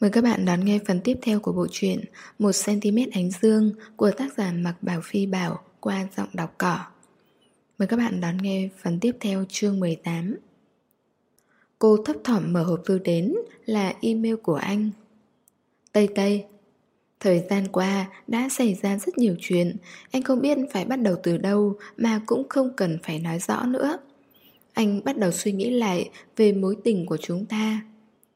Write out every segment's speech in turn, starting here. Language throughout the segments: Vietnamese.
Mời các bạn đón nghe phần tiếp theo của bộ truyện 1cm ánh dương của tác giả Mạc Bảo Phi Bảo qua giọng đọc cỏ. Mời các bạn đón nghe phần tiếp theo chương 18. Cô thấp thỏm mở hộp thư đến là email của anh. Tây Tây, Thời gian qua đã xảy ra rất nhiều chuyện Anh không biết phải bắt đầu từ đâu Mà cũng không cần phải nói rõ nữa Anh bắt đầu suy nghĩ lại Về mối tình của chúng ta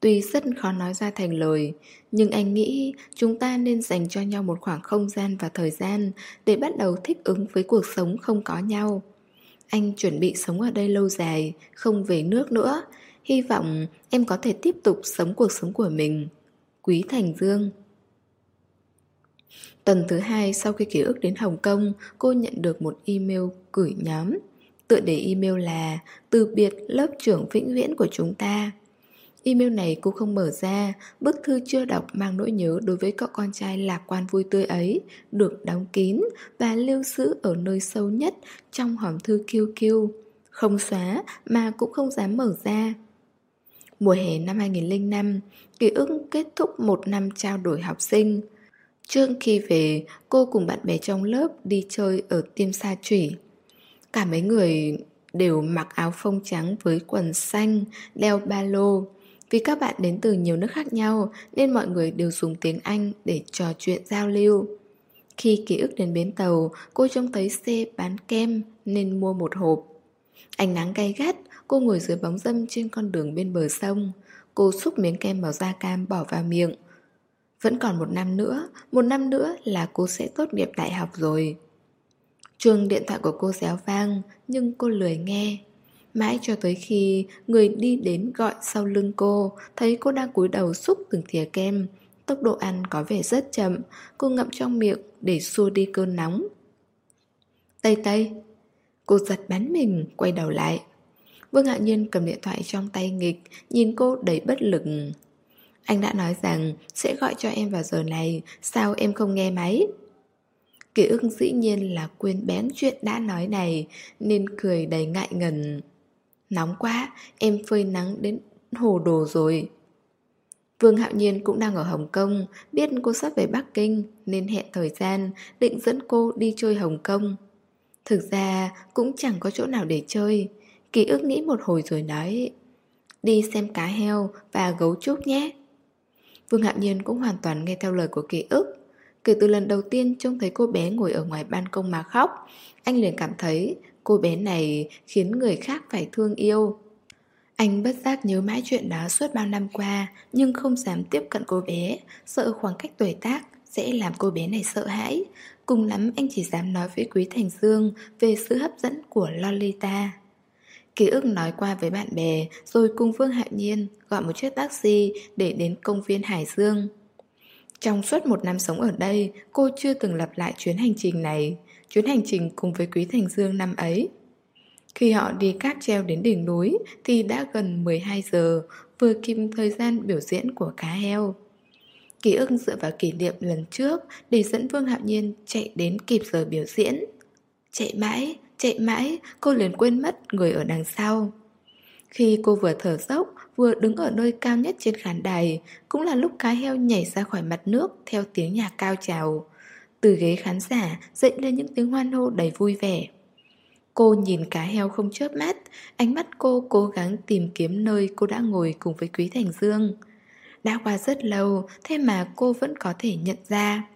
Tuy rất khó nói ra thành lời, nhưng anh nghĩ chúng ta nên dành cho nhau một khoảng không gian và thời gian để bắt đầu thích ứng với cuộc sống không có nhau. Anh chuẩn bị sống ở đây lâu dài, không về nước nữa. Hy vọng em có thể tiếp tục sống cuộc sống của mình. Quý Thành Dương Tuần thứ hai sau khi ký ức đến Hồng Kông, cô nhận được một email gửi nhóm. Tựa đề email là Từ biệt lớp trưởng vĩnh viễn của chúng ta. Email này cô không mở ra, bức thư chưa đọc mang nỗi nhớ đối với cậu con trai lạc quan vui tươi ấy, được đóng kín và lưu giữ ở nơi sâu nhất trong hòm thư kiêu kiêu. Không xóa mà cũng không dám mở ra. Mùa hè năm 2005, ký ức kết thúc một năm trao đổi học sinh. Trước khi về, cô cùng bạn bè trong lớp đi chơi ở Tiêm Sa Trủy. Cả mấy người đều mặc áo phông trắng với quần xanh, đeo ba lô. Vì các bạn đến từ nhiều nước khác nhau nên mọi người đều dùng tiếng Anh để trò chuyện giao lưu. Khi ký ức đến bến tàu, cô trông thấy xe bán kem nên mua một hộp. Ánh nắng gay gắt, cô ngồi dưới bóng dâm trên con đường bên bờ sông. Cô xúc miếng kem màu da cam bỏ vào miệng. Vẫn còn một năm nữa, một năm nữa là cô sẽ tốt nghiệp đại học rồi. Chuông điện thoại của cô réo vang, nhưng cô lười nghe. Mãi cho tới khi người đi đến gọi sau lưng cô, Thấy cô đang cúi đầu xúc từng thìa kem. Tốc độ ăn có vẻ rất chậm, Cô ngậm trong miệng để xua đi cơn nóng. Tây Tây. Cô giật bắn mình, quay đầu lại. Vương Hạ Nhiên cầm điện thoại trong tay nghịch, Nhìn cô đầy bất lực. Anh đã nói rằng sẽ gọi cho em vào giờ này, Sao em không nghe máy? Ký ức dĩ nhiên là quên bén chuyện đã nói này, Nên cười đầy ngại ngần. Nóng quá, em phơi nắng đến hồ đồ rồi. Vương Hạo Nhiên cũng đang ở Hồng Kông, biết cô sắp về Bắc Kinh nên hẹn thời gian định dẫn cô đi chơi Hồng Kông. Thực ra cũng chẳng có chỗ nào để chơi, ký ức nghĩ một hồi rồi nói Đi xem cá heo và gấu trúc nhé. Vương Hạo Nhiên cũng hoàn toàn nghe theo lời của ký ức. Kể từ lần đầu tiên trông thấy cô bé ngồi ở ngoài ban công mà khóc, anh liền cảm thấy Cô bé này khiến người khác phải thương yêu. Anh bất giác nhớ mãi chuyện đó suốt bao năm qua, Nhưng không dám tiếp cận cô bé. Sợ khoảng cách tuổi tác sẽ làm cô bé này sợ hãi. Cùng lắm, anh chỉ dám nói với Quý Thành Dương Về sự hấp dẫn của Lolita. Ký ức nói qua với bạn bè, Rồi cùng Vương Hạo Nhiên Gọi một chiếc taxi để đến công viên Hải Dương. Trong suốt một năm sống ở đây, Cô chưa từng lặp lại chuyến hành trình này chuyến hành trình cùng với Quý Thành Dương năm ấy. Khi họ đi cáp treo đến đỉnh núi thì đã gần 12 giờ, vừa kịp thời gian biểu diễn của cá heo. Ký ức dựa vào kỷ niệm lần trước để dẫn Vương Hạo Nhiên chạy đến kịp giờ biểu diễn. Chạy mãi, chạy mãi, cô liền quên mất người ở đằng sau. Khi cô vừa thở dốc, vừa đứng ở nơi cao nhất trên khán đài, cũng là lúc cá heo nhảy ra khỏi mặt nước theo tiếng nhạc cao trào. Từ ghế khán giả dậy lên những tiếng hoan hô đầy vui vẻ. Cô nhìn cá heo không chớp mắt Ánh mắt cô cố gắng tìm kiếm nơi cô đã ngồi cùng với Quý Thành Dương. Đã qua rất lâu Thế mà cô vẫn có thể nhận ra.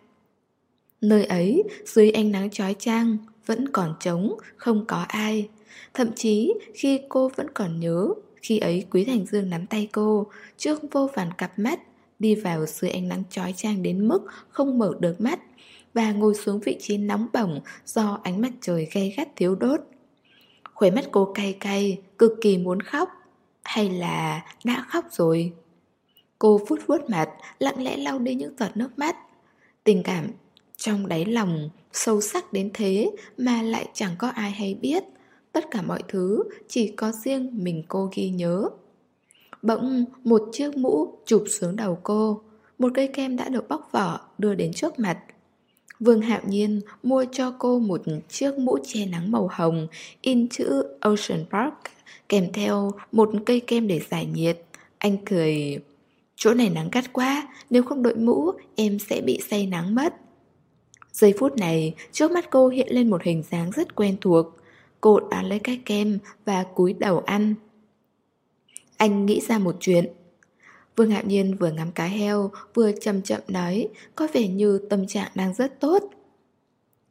Nơi ấy dưới ánh nắng chói chang Vẫn còn trống, không có ai. Thậm chí khi cô vẫn còn nhớ Khi ấy Quý Thành Dương nắm tay cô Trước vô vàn cặp mắt Đi vào dưới ánh nắng chói chang đến mức Không mở được mắt và ngồi xuống vị trí nóng bỏng do ánh mặt trời gay gắt thiếu đốt. Khuấy mắt cô cay cay, cực kỳ muốn khóc. Hay là đã khóc rồi? Cô phút vuốt mặt, lặng lẽ lau đi những giọt nước mắt. Tình cảm trong đáy lòng sâu sắc đến thế mà lại chẳng có ai hay biết. Tất cả mọi thứ chỉ có riêng mình cô ghi nhớ. Bỗng một chiếc mũ chụp xuống đầu cô Một cây kem đã được bóc vỏ đưa đến trước mặt Vương Hạo Nhiên mua cho cô một chiếc mũ che nắng màu hồng in chữ Ocean Park kèm theo một cây kem để giải nhiệt. Anh cười... Chỗ này nắng gắt quá, nếu không đội mũ, em sẽ bị say nắng mất. Giây phút này, trước mắt cô hiện lên một hình dáng rất quen thuộc. Cô đã lấy cái kem và cúi đầu ăn. Anh nghĩ ra một chuyện. Vương Hạo Nhiên vừa ngắm cá heo, vừa chậm chậm nói, có vẻ như tâm trạng đang rất tốt.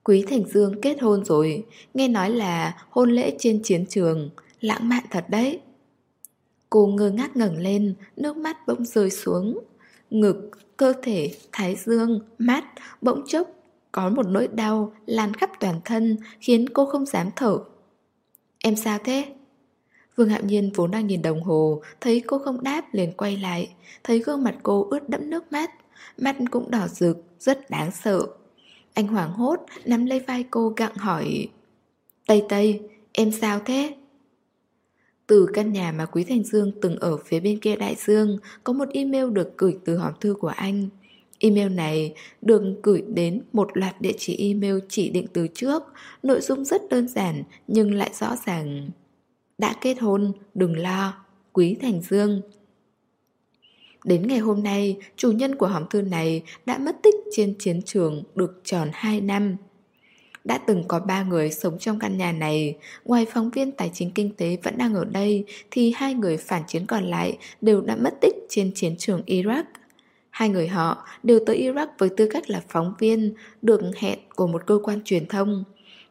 Quý Thành Dương kết hôn rồi, nghe nói là hôn lễ trên chiến trường, lãng mạn thật đấy. Cô ngơ ngác ngẩng lên, nước mắt bỗng rơi xuống. Ngực, cơ thể, thái dương, mắt, bỗng chốc có một nỗi đau lan khắp toàn thân khiến cô không dám thở. Em sao thế? Vương Hạo Nhiên vốn đang nhìn đồng hồ, thấy cô không đáp liền quay lại, thấy gương mặt cô ướt đẫm nước mắt, mắt cũng đỏ rực, rất đáng sợ. Anh hoảng hốt, nắm lấy vai cô gặng hỏi Tây Tây, em sao thế? Từ căn nhà mà Quý Thành Dương từng ở phía bên kia đại dương Có một email được gửi từ hòm thư của anh Email này được gửi đến một loạt địa chỉ email chỉ định từ trước Nội dung rất đơn giản nhưng lại rõ ràng đã kết hôn, đừng lo Quý Thành Dương Đến ngày hôm nay, chủ nhân của hòm thư này đã mất tích trên chiến trường được tròn 2 năm. Đã từng có 3 người sống trong căn nhà này, ngoài phóng viên tài chính kinh tế vẫn đang ở đây, thì hai người phản chiến còn lại đều đã mất tích trên chiến trường Iraq. Hai người họ đều tới Iraq với tư cách là phóng viên, được hẹn của một cơ quan truyền thông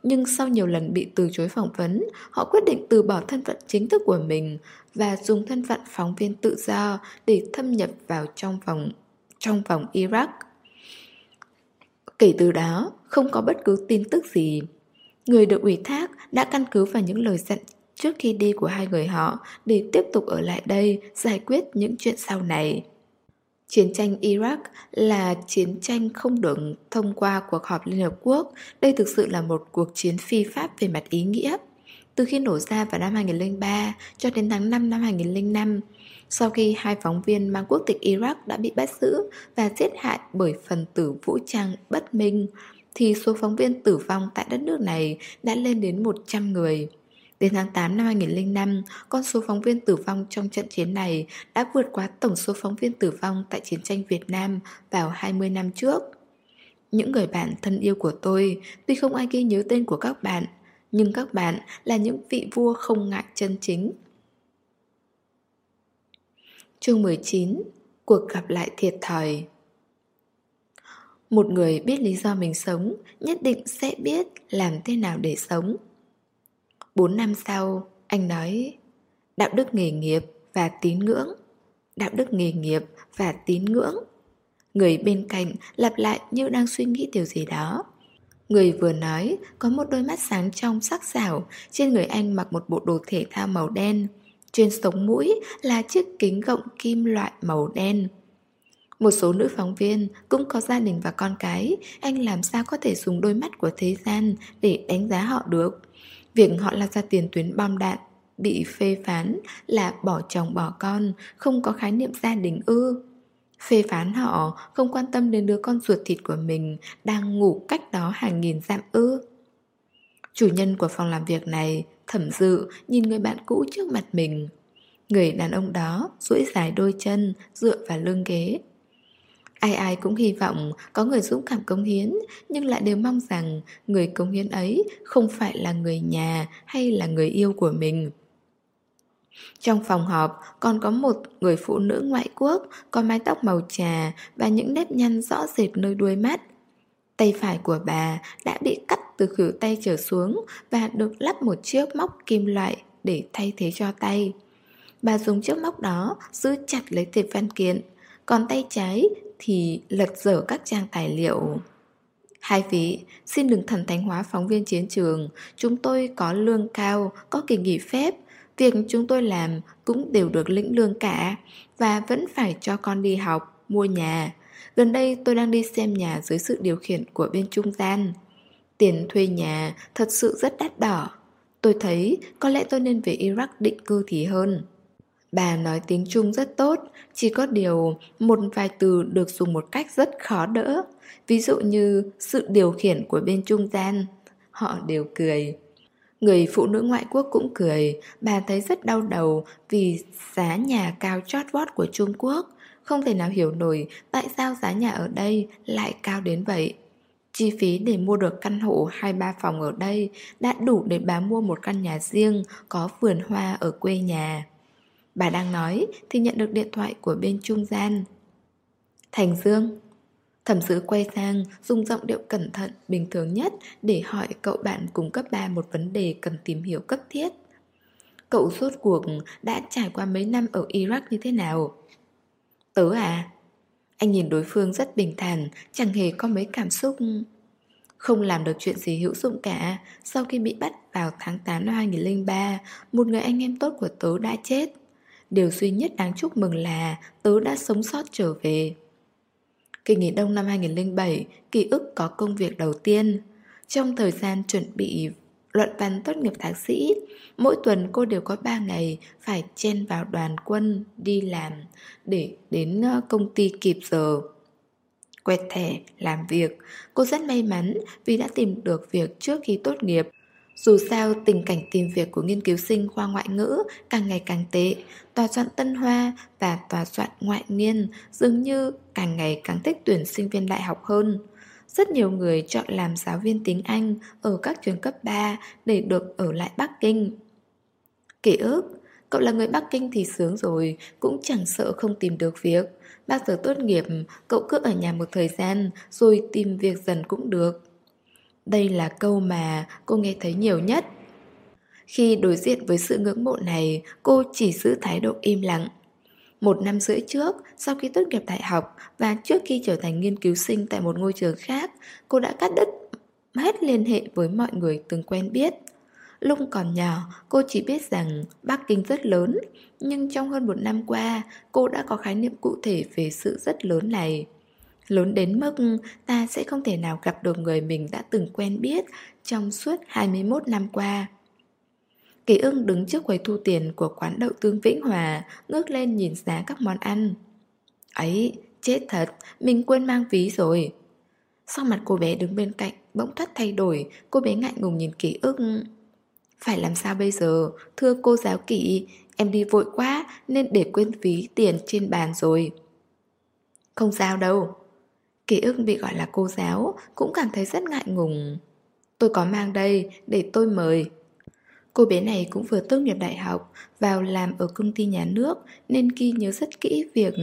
nhưng sau nhiều lần bị từ chối phỏng vấn, họ quyết định từ bỏ thân phận chính thức của mình và dùng thân phận phóng viên tự do để thâm nhập vào trong vòng trong vòng Iraq. Kể từ đó, không có bất cứ tin tức gì. Người được ủy thác đã căn cứ vào những lời dặn trước khi đi của hai người họ để tiếp tục ở lại đây giải quyết những chuyện sau này. Chiến tranh Iraq là chiến tranh không được thông qua cuộc họp Liên Hợp Quốc. Đây thực sự là một cuộc chiến phi pháp về mặt ý nghĩa. Từ khi nổ ra vào năm 2003 cho đến tháng 5 năm 2005, sau khi hai phóng viên mang quốc tịch Iraq đã bị bắt giữ và giết hại bởi phần tử vũ trang bất minh, thì số phóng viên tử vong tại đất nước này đã lên đến 100 người. Đến tháng 8 năm 2005, con số phóng viên tử vong trong trận chiến này đã vượt quá tổng số phóng viên tử vong tại chiến tranh Việt Nam vào 20 năm trước. Những người bạn thân yêu của tôi, tuy không ai ghi nhớ tên của các bạn, nhưng các bạn là những vị vua không ngại chân chính. Chương 19 Cuộc gặp lại thiệt thòi Một người biết lý do mình sống nhất định sẽ biết làm thế nào để sống. 4 năm sau, anh nói đạo đức nghề nghiệp và tín ngưỡng. Đạo đức nghề nghiệp và tín ngưỡng. Người bên cạnh lặp lại như đang suy nghĩ điều gì đó. Người vừa nói có một đôi mắt sáng trong sắc sảo, trên người anh mặc một bộ đồ thể thao màu đen. Trên sống mũi là chiếc kính gọng kim loại màu đen. Một số nữ phóng viên cũng có gia đình và con cái, anh làm sao có thể dùng đôi mắt của thế gian để đánh giá họ được. Việc họ lao ra tiền tuyến bom đạn bị phê phán là bỏ chồng bỏ con, không có khái niệm gia đình ư. Phê phán họ không quan tâm đến đứa con ruột thịt của mình đang ngủ cách đó hàng nghìn dặm ư. Chủ nhân của phòng làm việc này thẩm dự nhìn người bạn cũ trước mặt mình. Người đàn ông đó duỗi dài đôi chân dựa vào lưng ghế Ai ai cũng hy vọng có người dũng cảm công hiến, nhưng lại đều mong rằng người công hiến ấy không phải là người nhà hay là người yêu của mình. Trong phòng họp còn có một người phụ nữ ngoại quốc có mái tóc màu trà và những nếp nhăn rõ rệt nơi đuôi mắt. Tay phải của bà đã bị cắt từ khử tay trở xuống và được lắp một chiếc móc kim loại để thay thế cho tay. Bà dùng chiếc móc đó giữ chặt lấy tệp văn kiện, còn tay trái thì lật dở các trang tài liệu. Hai vị, xin đừng thần thánh hóa phóng viên chiến trường, chúng tôi có lương cao, có kỳ nghỉ phép, việc chúng tôi làm cũng đều được lĩnh lương cả và vẫn phải cho con đi học, mua nhà. Gần đây tôi đang đi xem nhà dưới sự điều khiển của bên trung gian. Tiền thuê nhà thật sự rất đắt đỏ. Tôi thấy có lẽ tôi nên về Iraq định cư thì hơn. Bà nói tiếng Trung rất tốt, chỉ có điều một vài từ được dùng một cách rất khó đỡ. Ví dụ như sự điều khiển của bên trung gian. Họ đều cười. Người phụ nữ ngoại quốc cũng cười, bà thấy rất đau đầu vì giá nhà cao chót vót của Trung Quốc, không thể nào hiểu nổi tại sao giá nhà ở đây lại cao đến vậy. Chi phí để mua được căn hộ 2-3 phòng ở đây đã đủ để bà mua một căn nhà riêng có vườn hoa ở quê nhà. Bà đang nói thì nhận được điện thoại của bên trung gian. Thành Dương Thẩm sứ quay sang dùng giọng điệu cẩn thận bình thường nhất để hỏi cậu bạn cùng cấp 3 một vấn đề cần tìm hiểu cấp thiết. Cậu suốt cuộc đã trải qua mấy năm ở Iraq như thế nào? Tớ à? Anh nhìn đối phương rất bình thản, chẳng hề có mấy cảm xúc. Không làm được chuyện gì hữu dụng cả, sau khi bị bắt vào tháng 8 năm 2003, một người anh em tốt của tớ đã chết. Điều duy nhất đáng chúc mừng là tớ đã sống sót trở về. Kỳ nghỉ đông năm 2007, ký ức có công việc đầu tiên. Trong thời gian chuẩn bị luận văn tốt nghiệp thạc sĩ, mỗi tuần cô đều có 3 ngày phải chen vào đoàn quân đi làm để đến ờ, công ty kịp giờ. Quẹt thẻ, làm việc, cô rất may mắn vì đã tìm được việc trước khi tốt nghiệp. Dù sao, tình cảnh tìm việc của nghiên cứu sinh khoa ngoại ngữ càng ngày càng tệ, tòa soạn Tân Hoa và tòa soạn ngoại nghiên dường như càng ngày càng thích tuyển sinh viên đại học hơn. Rất nhiều người chọn làm giáo viên tiếng Anh ở các trường cấp 3 để được ở lại Bắc Kinh. kỷ ức, cậu là người Bắc Kinh thì sướng rồi, cũng chẳng sợ không tìm được việc. Bao giờ tốt nghiệp, cậu cứ ở nhà một thời gian rồi tìm việc dần cũng được. Đây là câu mà cô nghe thấy nhiều nhất. Khi đối diện với sự ngưỡng mộ này, cô chỉ giữ thái độ im lặng. Một năm rưỡi trước, sau khi tốt nghiệp đại học và trước khi trở thành nghiên cứu sinh tại một ngôi trường khác, cô đã cắt đứt hết liên hệ với mọi người từng quen biết. Lúc còn nhỏ, cô chỉ biết rằng Bắc Kinh rất lớn, nhưng trong hơn một năm qua, cô đã có khái niệm cụ thể về sự rất lớn này. Lớn đến mức ta sẽ không thể nào gặp được người mình đã từng quen biết trong suốt 21 năm qua. Kỳ ưng đứng trước quầy thu tiền của quán đậu tương Vĩnh Hòa, ngước lên nhìn giá các món ăn. Ấy, chết thật, mình quên mang ví rồi. Sau mặt cô bé đứng bên cạnh, bỗng thoát thay đổi, cô bé ngại ngùng nhìn ký ức. Phải làm sao bây giờ, thưa cô giáo kỹ, em đi vội quá nên để quên ví tiền trên bàn rồi. Không sao đâu. Ký ức bị gọi là cô giáo, cũng cảm thấy rất ngại ngùng. Tôi có mang đây, để tôi mời. Cô bé này cũng vừa tốt nghiệp đại học, vào làm ở công ty nhà nước nên Ki nhớ rất kỹ việc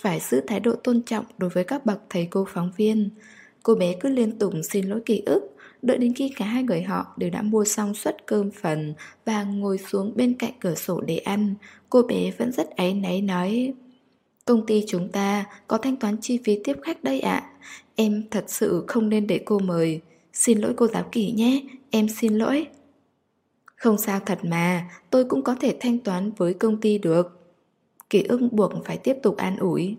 phải giữ thái độ tôn trọng đối với các bậc thầy cô phóng viên. Cô bé cứ liên tục xin lỗi ký ức, đợi đến khi cả hai người họ đều đã mua xong suất cơm phần và ngồi xuống bên cạnh cửa sổ để ăn, cô bé vẫn rất áy náy nói Công ty chúng ta có thanh toán chi phí tiếp khách đây ạ, em thật sự không nên để cô mời. Xin lỗi cô giáo kỷ nhé, em xin lỗi. Không sao thật mà, tôi cũng có thể thanh toán với công ty được. Ký ức buộc phải tiếp tục an ủi.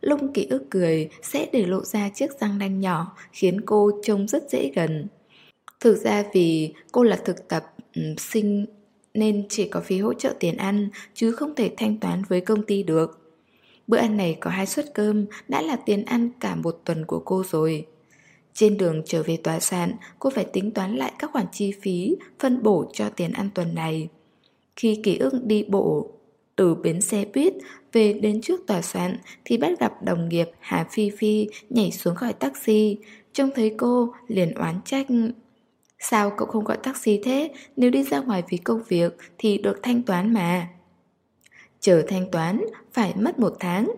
Lúc ký ức cười sẽ để lộ ra chiếc răng nanh nhỏ khiến cô trông rất dễ gần. Thực ra vì cô là thực tập um, sinh nên chỉ có phí hỗ trợ tiền ăn chứ không thể thanh toán với công ty được. Bữa ăn này có hai suất cơm đã là tiền ăn cả một tuần của cô rồi. Trên đường trở về tòa soạn, cô phải tính toán lại các khoản chi phí phân bổ cho tiền ăn tuần này. Khi ký ức đi bộ từ bến xe buýt về đến trước tòa soạn thì bắt gặp đồng nghiệp Hà Phi Phi nhảy xuống khỏi taxi. Trông thấy cô liền oán trách. Sao cậu không gọi taxi thế? Nếu đi ra ngoài vì công việc thì được thanh toán mà. Chờ thanh toán phải mất một tháng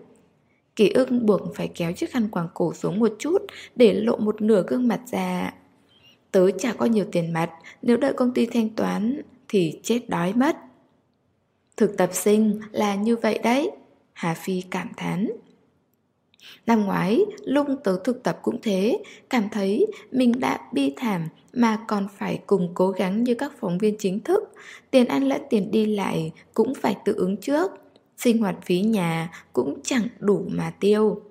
Kỳ ức buộc phải kéo chiếc khăn quàng cổ xuống một chút để lộ một nửa gương mặt ra. Tớ chả có nhiều tiền mặt, nếu đợi công ty thanh toán thì chết đói mất. Thực tập sinh là như vậy đấy, Hà Phi cảm thán. Năm ngoái, lung tớ thực tập cũng thế, cảm thấy mình đã bi thảm mà còn phải cùng cố gắng như các phóng viên chính thức. Tiền ăn lẫn tiền đi lại cũng phải tự ứng trước sinh hoạt phí nhà cũng chẳng đủ mà tiêu.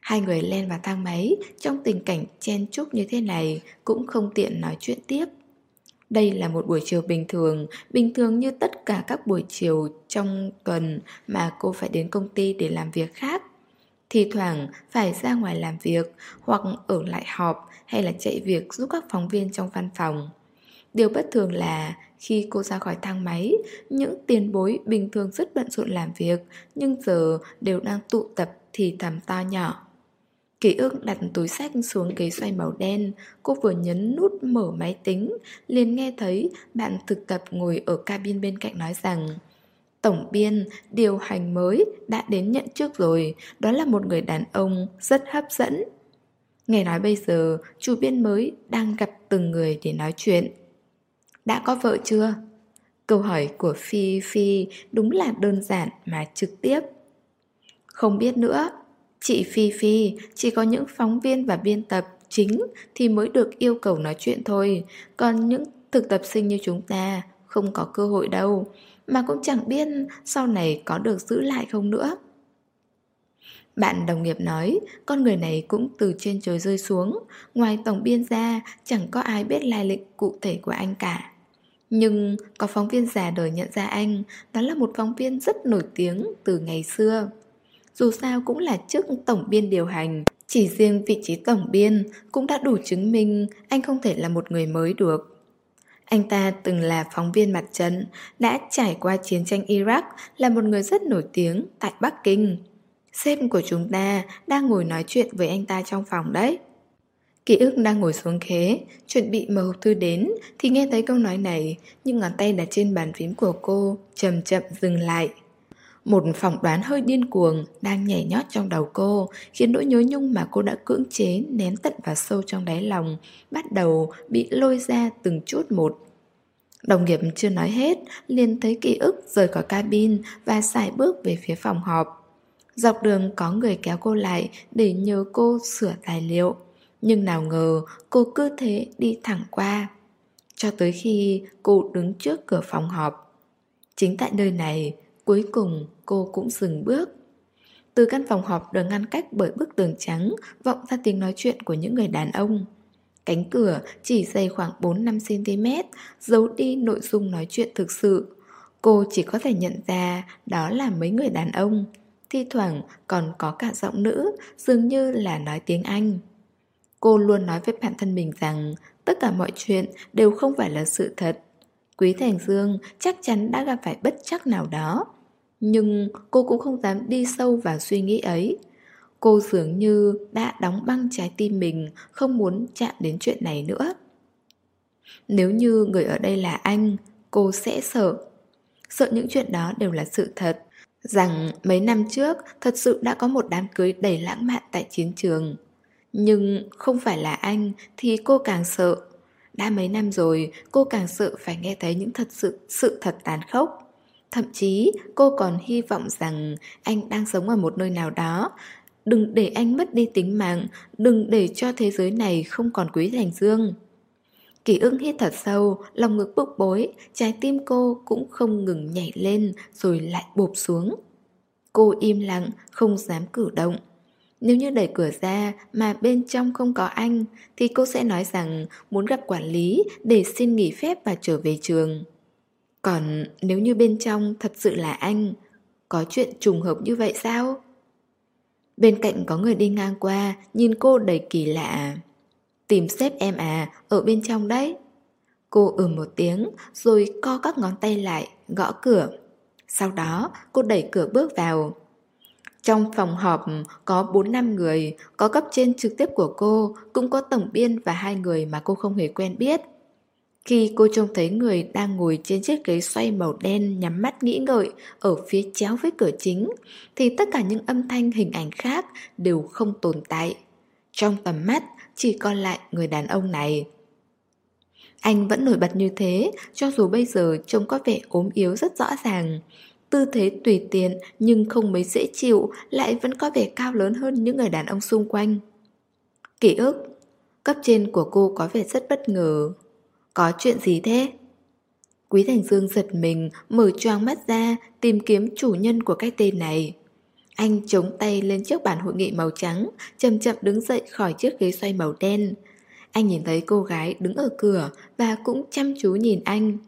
Hai người lên vào thang máy trong tình cảnh chen chúc như thế này cũng không tiện nói chuyện tiếp. Đây là một buổi chiều bình thường, bình thường như tất cả các buổi chiều trong tuần mà cô phải đến công ty để làm việc khác. Thì thoảng phải ra ngoài làm việc hoặc ở lại họp hay là chạy việc giúp các phóng viên trong văn phòng. Điều bất thường là khi cô ra khỏi thang máy, những tiền bối bình thường rất bận rộn làm việc, nhưng giờ đều đang tụ tập thì thầm to nhỏ. Ký ức đặt túi sách xuống ghế xoay màu đen Cô vừa nhấn nút mở máy tính liền nghe thấy bạn thực tập ngồi ở cabin bên cạnh nói rằng Tổng biên, điều hành mới đã đến nhận trước rồi. Đó là một người đàn ông rất hấp dẫn. Nghe nói bây giờ chủ biên mới đang gặp từng người để nói chuyện. Đã có vợ chưa? Câu hỏi của Phi Phi đúng là đơn giản mà trực tiếp. Không biết nữa. Chị Phi Phi, chỉ có những phóng viên và biên tập chính thì mới được yêu cầu nói chuyện thôi, còn những thực tập sinh như chúng ta không có cơ hội đâu, mà cũng chẳng biết sau này có được giữ lại không nữa. Bạn đồng nghiệp nói, con người này cũng từ trên trời rơi xuống, ngoài tổng biên ra chẳng có ai biết lai lịch cụ thể của anh cả. Nhưng có phóng viên già đời nhận ra anh, đó là một phóng viên rất nổi tiếng từ ngày xưa. Dù sao cũng là chức tổng biên điều hành Chỉ riêng vị trí tổng biên Cũng đã đủ chứng minh Anh không thể là một người mới được anh ta từng là phóng viên mặt trận Đã trải qua chiến tranh Iraq Là một người rất nổi tiếng Tại Bắc Kinh Sếp của chúng ta đang ngồi nói chuyện với anh ta trong phòng đấy Ký ức đang ngồi xuống ghế, chuẩn bị mở hộp thư đến thì nghe thấy câu nói này, nhưng ngón tay đặt trên bàn phím của cô chậm chậm dừng lại. Một phỏng đoán hơi điên cuồng đang nhảy nhót trong đầu cô, khiến nỗi nhớ nhung mà cô đã cưỡng chế nén tận vào sâu trong đáy lòng, bắt đầu bị lôi ra từng chút một. Đồng nghiệp chưa nói hết, liền thấy ký ức rời khỏi cabin và xài bước về phía phòng họp. Dọc đường có người kéo cô lại để nhờ cô sửa tài liệu. Nhưng nào ngờ cô cứ thế đi thẳng qua. Cho tới khi cô đứng trước cửa phòng họp. Chính tại nơi này, Cuối cùng, cô cũng dừng bước. Từ căn phòng họp được ngăn cách bởi bức tường trắng, Vọng ra tiếng nói chuyện của những người đàn ông. Cánh cửa chỉ dày khoảng 4-5cm Giấu đi nội dung nói chuyện thực sự. Cô chỉ có thể nhận ra đó là mấy người đàn ông. Thi thoảng còn có cả giọng nữ, Dường như là nói tiếng Anh. Cô luôn nói với bản thân mình rằng Tất cả mọi chuyện đều không phải là sự thật. Quý Thành Dương chắc chắn đã gặp phải bất chắc nào đó nhưng cô cũng không dám đi sâu vào suy nghĩ ấy. Cô dường như đã đóng băng trái tim mình, Không muốn chạm đến chuyện này nữa. Nếu như người ở đây là anh, Cô sẽ sợ. Sợ những chuyện đó đều là sự thật. Rằng mấy năm trước, Thật sự đã có một đám cưới đầy lãng mạn tại chiến trường. Nhưng không phải là anh Thì cô càng sợ. Đã mấy năm rồi, Cô càng sợ phải nghe thấy những thật sự Sự thật tàn khốc. Thậm chí cô còn hy vọng rằng anh đang sống ở một nơi nào đó. Đừng để anh mất đi tính mạng Đừng để cho thế giới này không còn quý thành dương Kỳ ưng hít thật sâu, lòng ngực bức bối Trái tim cô cũng không ngừng nhảy lên Rồi lại bộp xuống. Cô im lặng, không dám cử động. Nếu như đẩy cửa ra mà bên trong không có anh Thì cô sẽ nói rằng muốn gặp quản lý để xin nghỉ phép và trở về trường còn nếu như bên trong thật sự là anh, có chuyện trùng hợp như vậy sao? Bên cạnh có người đi ngang qua, nhìn cô đầy kỳ lạ. Tìm xếp em à, ở bên trong đấy. Cô ừ một tiếng, rồi co các ngón tay lại, gõ cửa. Sau đó, cô đẩy cửa bước vào. Trong phòng họp có 4 năm người, có cấp trên trực tiếp của cô, cũng có tổng biên và hai người mà cô không hề quen biết. Khi cô trông thấy người đang ngồi trên chiếc ghế xoay màu đen nhắm mắt nghĩ ngợi ở phía chéo với cửa chính, thì tất cả những âm thanh hình ảnh khác đều không tồn tại. Trong tầm mắt chỉ còn lại người đàn ông này. Anh vẫn nổi bật như thế, cho dù bây giờ trông có vẻ ốm yếu rất rõ ràng. Tư thế tùy tiện nhưng không mấy dễ chịu lại vẫn có vẻ cao lớn hơn những người đàn ông xung quanh. Ký ức, cấp trên của cô có vẻ rất bất ngờ. Có chuyện gì thế? Quý Thành Dương giật mình, mở choang mắt ra, tìm kiếm chủ nhân của cái tên này. Anh chống tay lên trước bàn hội nghị màu trắng, chậm chậm đứng dậy khỏi chiếc ghế xoay màu đen. Anh nhìn thấy cô gái đứng ở cửa và cũng chăm chú nhìn anh.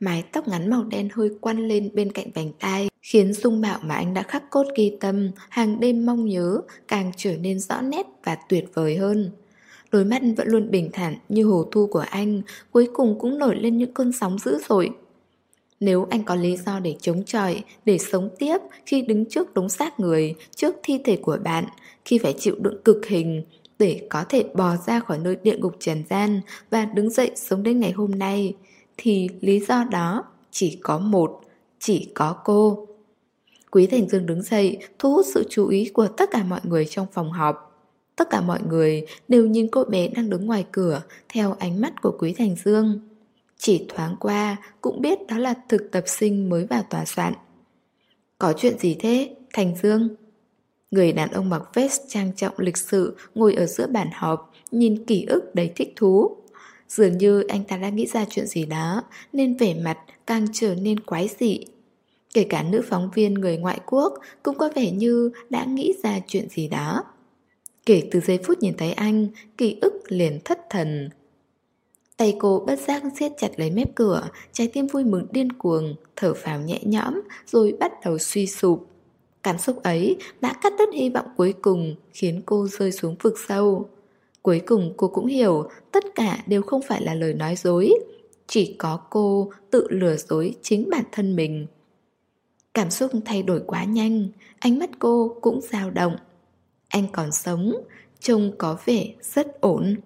Mái tóc ngắn màu đen hơi quăn lên bên cạnh vành tai, khiến dung mạo mà anh đã khắc cốt ghi tâm, hàng đêm mong nhớ, càng trở nên rõ nét và tuyệt vời hơn. Đôi mắt vẫn luôn bình thản như hồ thu của anh, Cuối cùng cũng nổi lên những cơn sóng dữ dội. Nếu anh có lý do để chống chọi, Để sống tiếp Khi đứng trước đống xác người, Trước thi thể của bạn, Khi phải chịu đựng cực hình, Để có thể bò ra khỏi nơi địa ngục trần gian Và đứng dậy sống đến ngày hôm nay, Thì lý do đó chỉ có một, Chỉ có cô. Quý Thành Dương đứng dậy, Thu hút sự chú ý của tất cả mọi người trong phòng họp. Tất cả mọi người đều nhìn cô bé đang đứng ngoài cửa theo ánh mắt của Quý Thành Dương. Chỉ thoáng qua cũng biết đó là thực tập sinh mới vào tòa soạn. Có chuyện gì thế, Thành Dương? Người đàn ông mặc vest trang trọng lịch sự ngồi ở giữa bàn họp, nhìn ký ức đầy thích thú. Dường như anh ta đã nghĩ ra chuyện gì đó nên vẻ mặt càng trở nên quái dị. Kể cả nữ phóng viên người ngoại quốc cũng có vẻ như đã nghĩ ra chuyện gì đó. Kể từ giây phút nhìn thấy anh, ký ức liền thất thần. Tay cô bất giác siết chặt lấy mép cửa, trái tim vui mừng điên cuồng, thở phào nhẹ nhõm, rồi bắt đầu suy sụp. Cảm xúc ấy đã cắt đứt hy vọng cuối cùng, khiến cô rơi xuống vực sâu. Cuối cùng cô cũng hiểu tất cả đều không phải là lời nói dối. Chỉ có cô tự lừa dối chính bản thân mình. Cảm xúc thay đổi quá nhanh, ánh mắt cô cũng dao động. Anh còn sống, trông có vẻ rất ổn.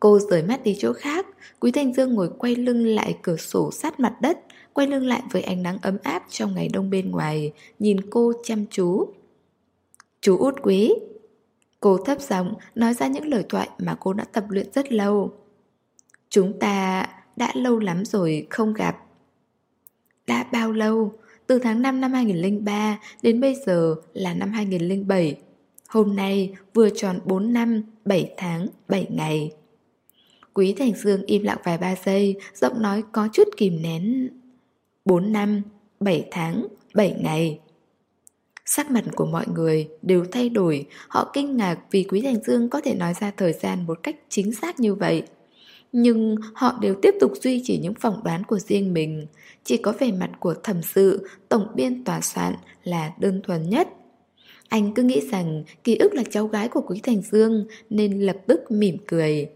Cô rời mắt đi chỗ khác, Quý Thanh Dương ngồi quay lưng lại cửa sổ sát mặt đất, quay lưng lại với ánh nắng ấm áp trong ngày đông bên ngoài, nhìn cô chăm chú. Chú út quý. Cô thấp giọng nói ra những lời thoại mà cô đã tập luyện rất lâu. Chúng ta đã lâu lắm rồi không gặp. Đã bao lâu? Từ tháng 5 năm 2003 đến bây giờ là năm 2007. Hôm nay vừa tròn 4 năm, 7 tháng, 7 ngày. Quý Thành Dương im lặng vài ba giây, giọng nói có chút kìm nén. 4 năm, 7 tháng, 7 ngày. Sắc mặt của mọi người đều thay đổi, họ kinh ngạc vì Quý Thành Dương có thể nói ra thời gian một cách chính xác như vậy. Nhưng họ đều tiếp tục duy trì những phỏng đoán của riêng mình Chỉ có vẻ mặt của thẩm sự, tổng biên tòa soạn là đơn thuần nhất Anh cứ nghĩ rằng ký ức là cháu gái của Quý Thành Dương Nên lập tức mỉm cười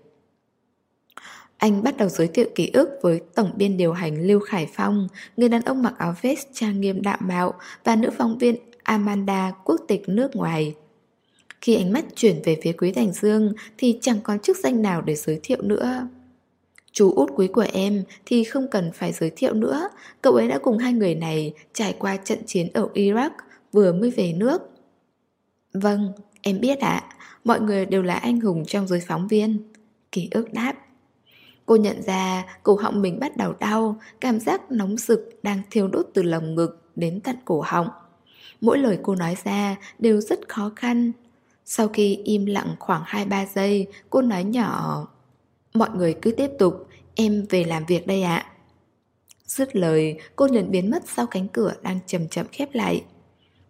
anh bắt đầu giới thiệu ký ức với tổng biên điều hành Lưu Khải Phong, người đàn ông mặc áo vest trang nghiêm đạm mạo và nữ phóng viên Amanda quốc tịch nước ngoài. Khi ánh mắt chuyển về phía Quý Thành Dương thì chẳng còn chức danh nào để giới thiệu nữa. Chú út quý của em thì không cần phải giới thiệu nữa. Cậu ấy đã cùng hai người này trải qua trận chiến ở Iraq Vừa mới về nước. Vâng, em biết ạ. Mọi người đều là anh hùng trong giới phóng viên. Ký ức đáp. Cô nhận ra cổ họng mình bắt đầu đau Cảm giác nóng rực đang thiêu đốt từ lồng ngực đến tận cổ họng. Mỗi lời cô nói ra đều rất khó khăn. Sau khi im lặng khoảng 2-3 giây Cô nói nhỏ Mọi người cứ tiếp tục Em về làm việc đây ạ. Dứt lời cô liền biến mất sau cánh cửa đang chậm chậm khép lại.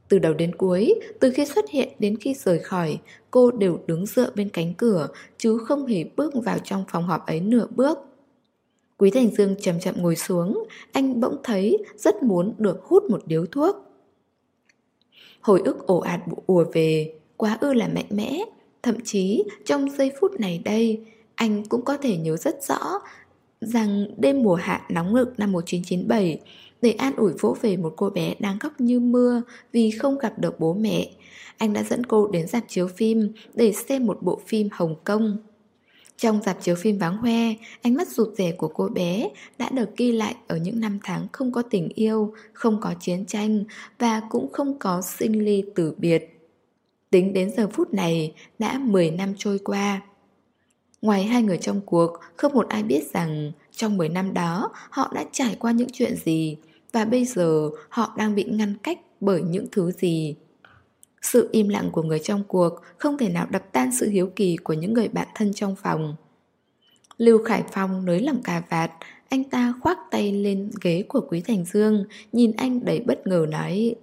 Từ đầu đến cuối, từ khi xuất hiện đến khi rời khỏi Cô đều đứng dựa bên cánh cửa Chứ không hề bước vào trong phòng họp ấy nửa bước. Quý Thành Dương chậm chậm ngồi xuống Anh bỗng thấy rất muốn được hút một điếu thuốc. Hồi ức ồ ạt ùa về Quá ư là mạnh mẽ. Thậm chí trong giây phút này đây Anh cũng có thể nhớ rất rõ rằng đêm mùa hạ nóng nực năm 1997 để an ủi vỗ về một cô bé đang khóc như mưa vì không gặp được bố mẹ. Anh đã dẫn cô đến dạp chiếu phim để xem một bộ phim Hồng Kông. Trong dạp chiếu phim vắng hoe, ánh mắt rụt rẻ của cô bé đã được ghi lại ở những năm tháng không có tình yêu, không có chiến tranh và cũng không có sinh ly tử biệt. Tính đến giờ phút này đã 10 năm trôi qua. Ngoài hai người trong cuộc, không một ai biết rằng trong 10 năm đó họ đã trải qua những chuyện gì và bây giờ họ đang bị ngăn cách bởi những thứ gì. Sự im lặng của người trong cuộc không thể nào đập tan sự hiếu kỳ của những người bạn thân trong phòng. Lưu Khải Phong nới lỏng cà vạt, anh ta khoác tay lên ghế của Quý Thành Dương, nhìn anh đầy bất ngờ nói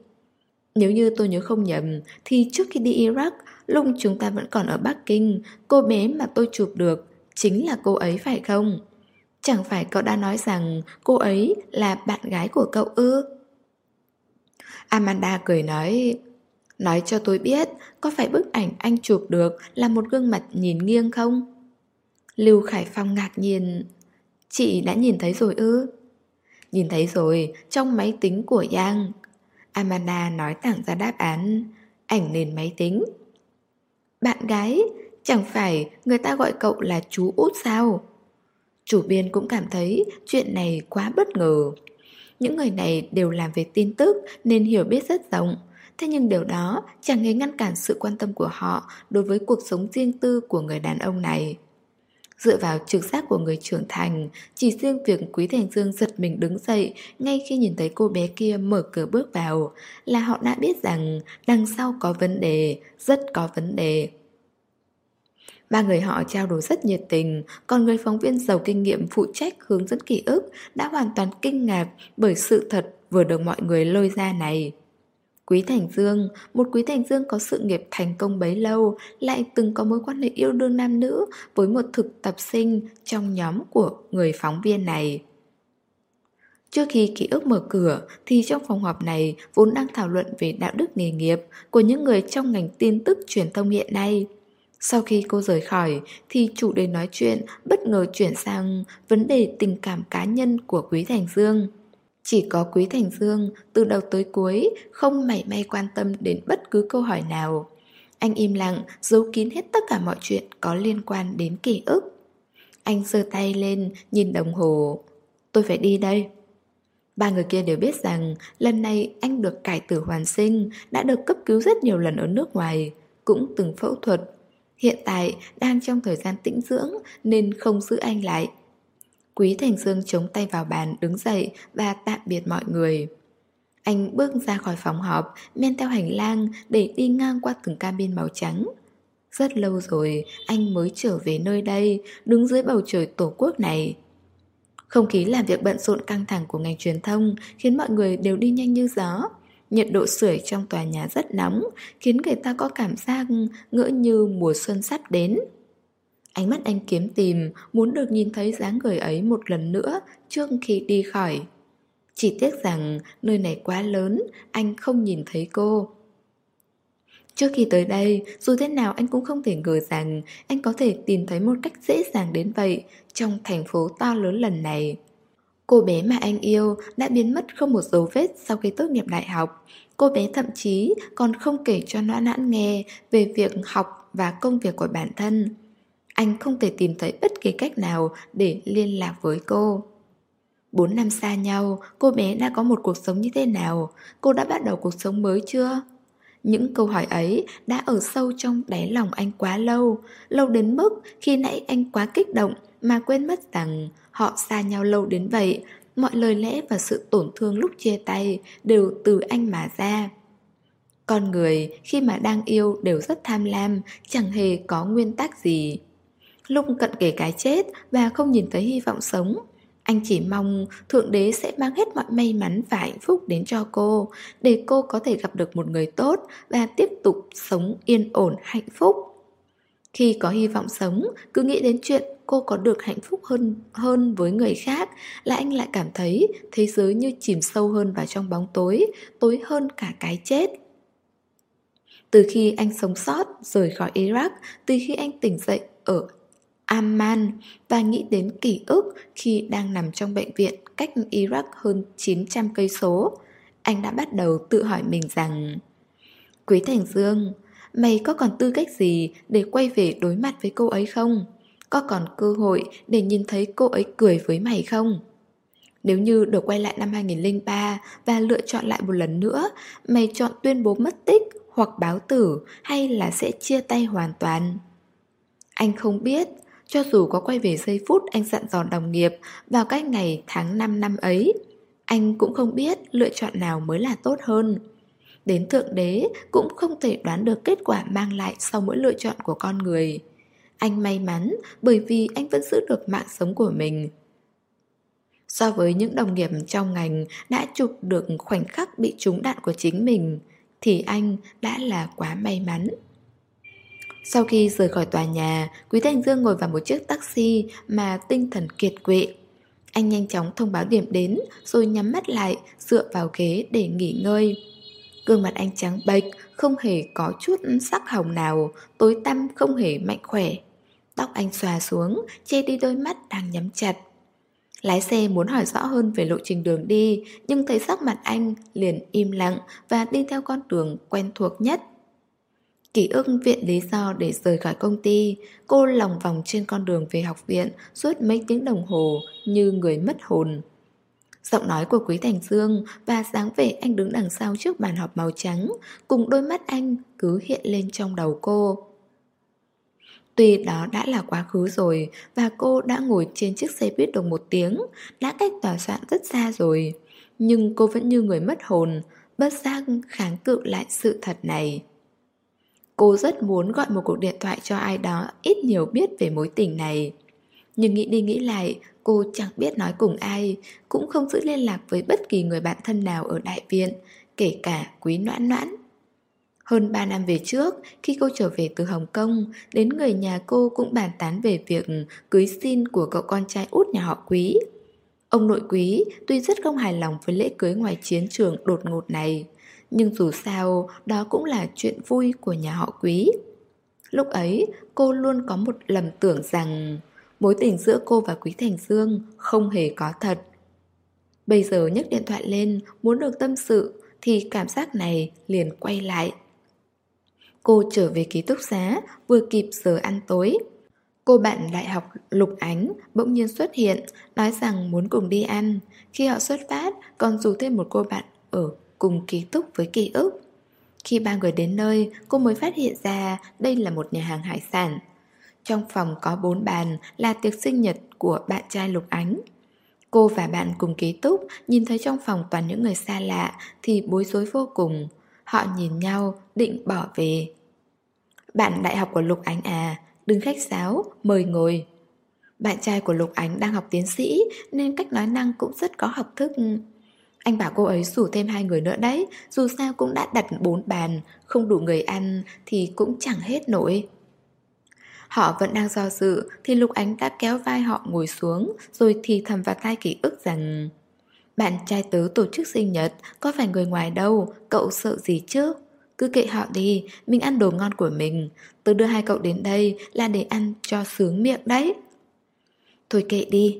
Nếu như tôi nhớ không nhầm, thì trước khi đi Iraq, lúc chúng ta vẫn còn ở Bắc Kinh, cô bé mà tôi chụp được chính là cô ấy phải không? Chẳng phải cậu đã nói rằng cô ấy là bạn gái của cậu ư? Amanda cười nói Nói cho tôi biết, có phải bức ảnh anh chụp được là một gương mặt nhìn nghiêng không? Lưu Khải Phong ngạc nhiên. Chị đã nhìn thấy rồi ư? Nhìn thấy rồi, trong máy tính của Giang. Amanda nói thẳng ra đáp án, ảnh nền máy tính. Bạn gái, chẳng phải người ta gọi cậu là chú út sao? Chủ biên cũng cảm thấy chuyện này quá bất ngờ. Những người này đều làm về tin tức nên hiểu biết rất rộng. Thế nhưng điều đó chẳng hề ngăn cản sự quan tâm của họ đối với cuộc sống riêng tư của người đàn ông này. Dựa vào trực giác của người trưởng thành, chỉ riêng việc Quý Thành Dương giật mình đứng dậy ngay khi nhìn thấy cô bé kia mở cửa bước vào là họ đã biết rằng đằng sau có vấn đề, rất có vấn đề. Ba người họ trao đổi rất nhiệt tình, còn người phóng viên giàu kinh nghiệm phụ trách hướng dẫn ký ức đã hoàn toàn kinh ngạc bởi sự thật vừa được mọi người lôi ra này. Quý Thành Dương, một Quý Thành Dương có sự nghiệp thành công bấy lâu, lại từng có mối quan hệ yêu đương nam nữ với một thực tập sinh trong nhóm của người phóng viên này. Trước khi ký ức mở cửa thì trong phòng họp này vốn đang thảo luận về đạo đức nghề nghiệp của những người trong ngành tin tức truyền thông hiện nay. Sau khi cô rời khỏi thì chủ đề nói chuyện bất ngờ chuyển sang vấn đề tình cảm cá nhân của Quý Thành Dương. Chỉ có Quý Thành Dương từ đầu tới cuối không mảy may quan tâm đến bất cứ câu hỏi nào. Anh im lặng, giấu kín hết tất cả mọi chuyện có liên quan đến ký ức. Anh giơ tay lên, nhìn đồng hồ. Tôi phải đi đây. Ba người kia đều biết rằng lần này anh được cải tử hoàn sinh, đã được cấp cứu rất nhiều lần ở nước ngoài, cũng từng phẫu thuật. Hiện tại đang trong thời gian tĩnh dưỡng nên không giữ anh lại. Quý Thành Dương chống tay vào bàn đứng dậy và tạm biệt mọi người. Anh bước ra khỏi phòng họp, men theo hành lang để đi ngang qua từng cabin màu trắng. Rất lâu rồi anh mới trở về nơi đây, đứng dưới bầu trời tổ quốc này. Không khí làm việc bận rộn căng thẳng của ngành truyền thông khiến mọi người đều đi nhanh như gió. Nhiệt độ sưởi trong tòa nhà rất nóng, khiến người ta có cảm giác ngỡ như mùa xuân sắp đến. Ánh mắt anh kiếm tìm, muốn được nhìn thấy dáng người ấy một lần nữa trước khi đi khỏi. Chỉ tiếc rằng nơi này quá lớn, anh không nhìn thấy cô. Trước khi tới đây, dù thế nào anh cũng không thể ngờ rằng anh có thể tìm thấy một cách dễ dàng đến vậy trong thành phố to lớn lần này. Cô bé mà anh yêu đã biến mất không một dấu vết sau khi tốt nghiệp đại học. Cô bé thậm chí còn không kể cho noãn nãn nghe về việc học và công việc của bản thân. Anh không thể tìm thấy bất kỳ cách nào để liên lạc với cô. Bốn năm xa nhau, cô bé đã có một cuộc sống như thế nào? Cô đã bắt đầu cuộc sống mới chưa? Những câu hỏi ấy đã ở sâu trong đáy lòng anh quá lâu, lâu đến mức khi nãy anh quá kích động mà quên mất rằng họ xa nhau lâu đến vậy, mọi lời lẽ và sự tổn thương lúc chia tay đều từ anh mà ra. Con người khi mà đang yêu đều rất tham lam, chẳng hề có nguyên tắc gì. Lúc cận kề cái chết và không nhìn thấy hy vọng sống. Anh chỉ mong Thượng Đế sẽ mang hết mọi may mắn và hạnh phúc đến cho cô Để cô có thể gặp được một người tốt Và tiếp tục sống yên ổn hạnh phúc. Khi có hy vọng sống Cứ nghĩ đến chuyện cô có được hạnh phúc hơn hơn với người khác Là anh lại cảm thấy thế giới như chìm sâu hơn vào trong bóng tối Tối hơn cả cái chết. Từ khi anh sống sót rời khỏi Iraq, từ khi anh tỉnh dậy ở Amman và nghĩ đến ký ức khi đang nằm trong bệnh viện cách Iraq hơn 900 cây số. Anh đã bắt đầu tự hỏi mình rằng Quý Thành Dương, mày có còn tư cách gì để quay về đối mặt với cô ấy không? Có còn cơ hội để nhìn thấy cô ấy cười với mày không? Nếu như được quay lại năm 2003 và lựa chọn lại một lần nữa, mày chọn tuyên bố mất tích hoặc báo tử hay là sẽ chia tay hoàn toàn? Anh không biết, cho dù có quay về giây phút anh dặn dò đồng nghiệp vào cái ngày tháng 5 năm ấy, anh cũng không biết lựa chọn nào mới là tốt hơn. Đến Thượng Đế cũng không thể đoán được kết quả mang lại sau mỗi lựa chọn của con người. Anh may mắn bởi vì anh vẫn giữ được mạng sống của mình. So với những đồng nghiệp trong ngành đã chụp được khoảnh khắc bị trúng đạn của chính mình, thì anh đã là quá may mắn. Sau khi rời khỏi tòa nhà, Quý Thành Dương ngồi vào một chiếc taxi mà tinh thần kiệt quệ. Anh nhanh chóng thông báo điểm đến rồi nhắm mắt lại, dựa vào ghế để nghỉ ngơi. Gương mặt anh trắng bệch, không hề có chút sắc hồng nào, tối tăm không hề mạnh khỏe. Tóc anh xòa xuống, che đi đôi mắt đang nhắm chặt. Lái xe muốn hỏi rõ hơn về lộ trình đường đi, nhưng thấy sắc mặt anh liền im lặng và đi theo con đường quen thuộc nhất. Kỷ ức viện lý do để rời khỏi công ty, cô lòng vòng trên con đường về học viện suốt mấy tiếng đồng hồ như người mất hồn. Giọng nói của Quý Thành Dương và dáng vẻ anh đứng đằng sau trước bàn họp màu trắng cùng đôi mắt anh cứ hiện lên trong đầu cô. Tuy đó đã là quá khứ rồi và cô đã ngồi trên chiếc xe buýt được một tiếng, đã cách tòa soạn rất xa rồi. Nhưng cô vẫn như người mất hồn, bất giác kháng cự lại sự thật này. Cô rất muốn gọi một cuộc điện thoại cho ai đó ít nhiều biết về mối tình này. Nhưng nghĩ đi nghĩ lại, cô chẳng biết nói cùng ai, cũng không giữ liên lạc với bất kỳ người bạn thân nào ở đại viện, kể cả quý noãn noãn. Hơn 3 năm về trước, khi cô trở về từ Hồng Kông, đến người nhà cô cũng bàn tán về việc cưới xin của cậu con trai út nhà họ quý. Ông nội quý tuy rất không hài lòng với lễ cưới ngoài chiến trường đột ngột này, nhưng dù sao đó cũng là chuyện vui của nhà họ quý. Lúc ấy, cô luôn có một lầm tưởng rằng mối tình giữa cô và Quý Thành Dương không hề có thật. Bây giờ nhấc điện thoại lên, muốn được tâm sự, thì cảm giác này liền quay lại. Cô trở về ký túc xá, vừa kịp giờ ăn tối. Cô bạn đại học Lục Ánh bỗng nhiên xuất hiện, nói rằng muốn cùng đi ăn. Khi họ xuất phát, còn rủ thêm một cô bạn ở cùng ký túc với ký ức. Khi ba người đến nơi, cô mới phát hiện ra đây là một nhà hàng hải sản. Trong phòng có bốn bàn là tiệc sinh nhật của bạn trai Lục Ánh. Cô và bạn cùng ký túc nhìn thấy trong phòng toàn những người xa lạ thì bối rối vô cùng. Họ nhìn nhau, định bỏ về. Bạn đại học của Lục Ánh à, đừng khách sáo, mời ngồi. Bạn trai của Lục Ánh đang học tiến sĩ nên cách nói năng cũng rất có học thức. Anh bảo cô ấy rủ thêm hai người nữa đấy, dù sao cũng đã đặt bốn bàn, không đủ người ăn thì cũng chẳng hết nổi. Họ vẫn đang do dự thì Lục Ánh đã kéo vai họ ngồi xuống rồi thì thầm vào tai ký ức rằng Bạn trai tớ tổ chức sinh nhật, có phải người ngoài đâu, cậu sợ gì chứ? Cứ kệ họ đi, mình ăn đồ ngon của mình Tớ đưa hai cậu đến đây là để ăn cho sướng miệng đấy Thôi kệ đi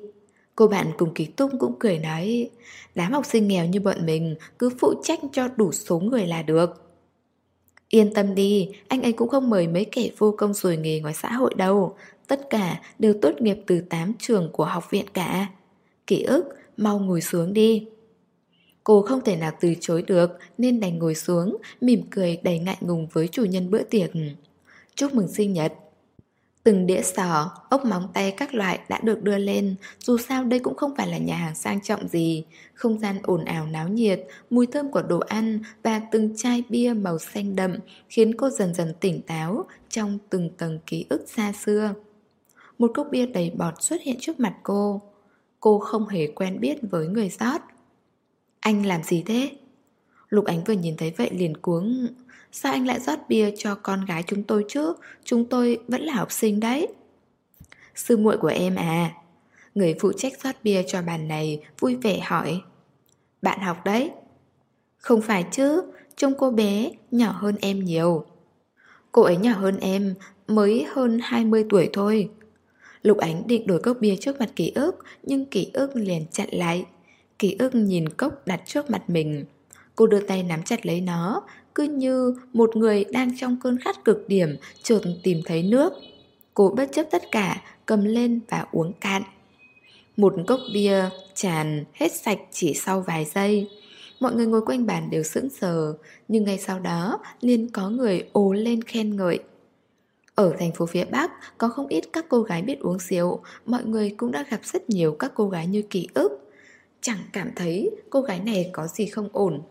Cô bạn cùng ký túc cũng cười nói Đám học sinh nghèo như bọn mình Cứ phụ trách cho đủ số người là được Yên tâm đi Anh ấy cũng không mời mấy kẻ vô công rồi nghề ngoài xã hội đâu Tất cả đều tốt nghiệp từ 8 trường của học viện cả Ký ức, mau ngồi xuống đi Cô không thể nào từ chối được nên đành ngồi xuống, mỉm cười đầy ngại ngùng với chủ nhân bữa tiệc. Chúc mừng sinh nhật. Từng đĩa sò, ốc móng tay các loại đã được đưa lên, dù sao đây cũng không phải là nhà hàng sang trọng gì. Không gian ồn ào náo nhiệt, mùi thơm của đồ ăn và từng chai bia màu xanh đậm khiến cô dần dần tỉnh táo trong từng tầng ký ức xa xưa. Một cốc bia đầy bọt xuất hiện trước mặt cô. Cô không hề quen biết với người rót. Anh làm gì thế? Lục Ánh vừa nhìn thấy vậy liền cuống Sao anh lại rót bia cho con gái chúng tôi chứ? Chúng tôi vẫn là học sinh đấy. Sư muội của em à Người phụ trách rót bia cho bàn này Vui vẻ hỏi. Bạn học đấy. Không phải chứ, Trông cô bé nhỏ hơn em nhiều. Cô ấy nhỏ hơn em, Mới hơn 20 tuổi thôi. Lục Ánh định đổi cốc bia trước mặt ký ức, Nhưng ký ức liền chặn lại. Ký ức nhìn cốc đặt trước mặt mình. Cô đưa tay nắm chặt lấy nó cứ như một người đang trong cơn khát cực điểm, Chợt tìm thấy nước. Cô bất chấp tất cả, Cầm lên và uống cạn. Một cốc bia tràn hết sạch chỉ sau vài giây. Mọi người ngồi quanh bàn đều sững sờ, Nhưng ngay sau đó liền có người ồ lên khen ngợi. Ở thành phố phía Bắc, có không ít các cô gái biết uống rượu, Mọi người cũng đã gặp rất nhiều các cô gái như ký ức. Chẳng cảm thấy cô gái này có gì không ổn.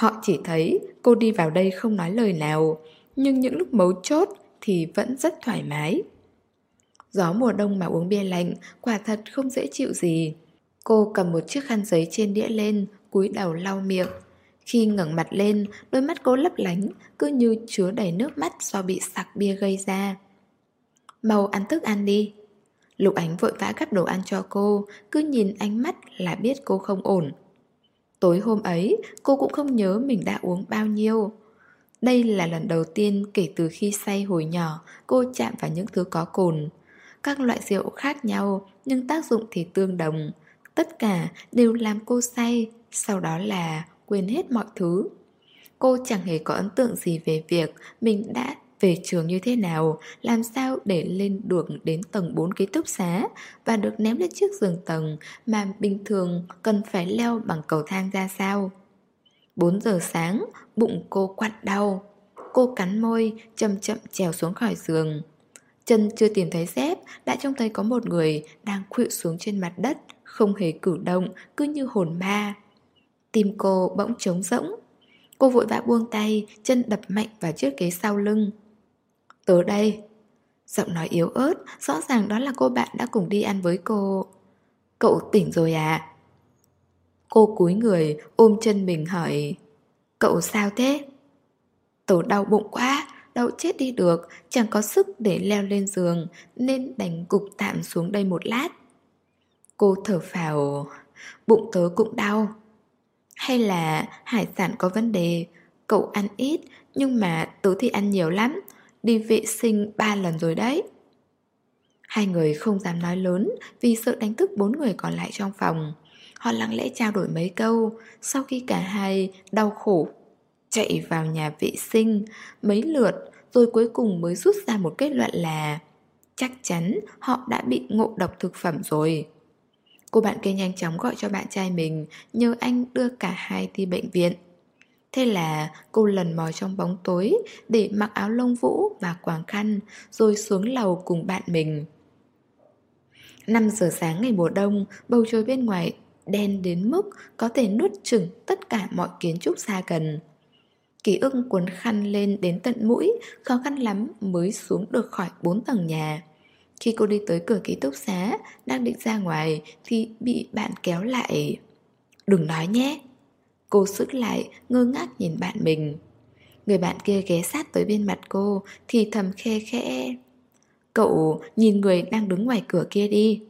Họ chỉ thấy cô đi vào đây không nói lời nào Nhưng những lúc mấu chốt thì vẫn rất thoải mái. Gió mùa đông mà uống bia lạnh quả thật không dễ chịu gì. Cô cầm một chiếc khăn giấy trên đĩa lên cúi đầu lau miệng. Khi ngẩng mặt lên Đôi mắt cô lấp lánh Cứ như chứa đầy nước mắt do bị sặc bia gây ra. Mau ăn thức ăn đi. Lục Ánh vội vã gắp đồ ăn cho cô, cứ nhìn ánh mắt là biết cô không ổn. Tối hôm ấy, cô cũng không nhớ mình đã uống bao nhiêu. Đây là lần đầu tiên kể từ khi say hồi nhỏ cô chạm vào những thứ có cồn. Các loại rượu khác nhau nhưng tác dụng thì tương đồng. Tất cả đều làm cô say, sau đó là quên hết mọi thứ. Cô chẳng hề có ấn tượng gì về việc mình đã về trường như thế nào, làm sao để lên được đến tầng 4 ký túc xá và được ném lên chiếc giường tầng mà bình thường cần phải leo bằng cầu thang ra sao. 4 giờ sáng, bụng cô quặn đau. Cô cắn môi, chậm chậm trèo xuống khỏi giường. Chân chưa tìm thấy dép, đã trông thấy có một người đang khuỵu xuống trên mặt đất, không hề cử động, cứ như hồn ma. Tim cô bỗng trống rỗng. Cô vội vã buông tay, chân đập mạnh vào chiếc ghế sau lưng. Tớ đây. Giọng nói yếu ớt, rõ ràng đó là cô bạn đã cùng đi ăn với cô. Cậu tỉnh rồi à? Cô cúi người, ôm chân mình hỏi Cậu sao thế? Tớ đau bụng quá, đau chết đi được, chẳng có sức để leo lên giường nên đành cục tạm xuống đây một lát. Cô thở phào, bụng tớ cũng đau. Hay là hải sản có vấn đề, cậu ăn ít nhưng mà tớ thì ăn nhiều lắm, đi vệ sinh ba lần rồi đấy. Hai người không dám nói lớn vì sợ đánh thức bốn người còn lại trong phòng. Họ lặng lẽ trao đổi mấy câu, Sau khi cả hai đau khổ Chạy vào nhà vệ sinh Mấy lượt Rồi cuối cùng mới rút ra một kết luận là Chắc chắn họ đã bị ngộ độc thực phẩm rồi Cô bạn kia nhanh chóng gọi cho bạn trai mình, Nhờ anh đưa cả hai đi bệnh viện Thế là cô lần mò trong bóng tối Để mặc áo lông vũ và quàng khăn Rồi xuống lầu cùng bạn mình 5 giờ sáng ngày mùa đông, bầu trời bên ngoài đen đến mức có thể nuốt chửng tất cả mọi kiến trúc xa gần. Ký ức cuốn khăn lên đến tận mũi, khó khăn lắm mới xuống được khỏi bốn tầng nhà. Khi cô đi tới cửa ký túc xá, đang định ra ngoài thì bị bạn kéo lại. Đừng nói nhé. Cô sức lại, ngơ ngác nhìn bạn mình. Người bạn kia ghé sát tới bên mặt cô thì thầm khe khẽ. Cậu nhìn người đang đứng ngoài cửa kia đi.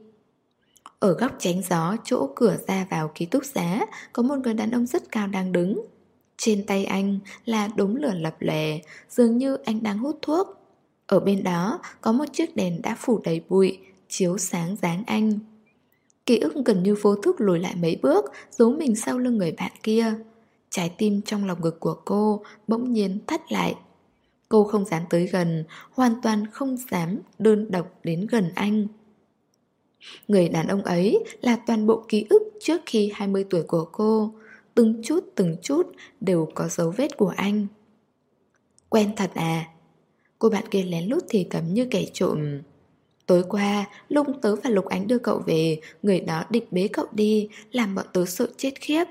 Ở góc tránh gió chỗ cửa ra vào ký túc xá Có một người đàn ông rất cao đang đứng Trên tay anh là đống lửa lập lè Dường như anh đang hút thuốc Ở bên đó có một chiếc đèn đã phủ đầy bụi Chiếu sáng dáng anh Ký ức gần như vô thức lùi lại mấy bước, Giấu mình sau lưng người bạn kia. Trái tim trong lòng ngực của cô Bỗng nhiên thắt lại. Cô không dám tới gần, Hoàn toàn không dám đơn độc đến gần anh. Người đàn ông ấy là toàn bộ ký ức trước khi 20 tuổi của cô. Từng chút từng chút đều có dấu vết của anh. Quen thật à? Cô bạn kia lén lút thì thầm như kẻ trộm. Tối qua, lúc tớ và Lục Ánh đưa cậu về Người đó định bế cậu đi Làm bọn tớ sợ chết khiếp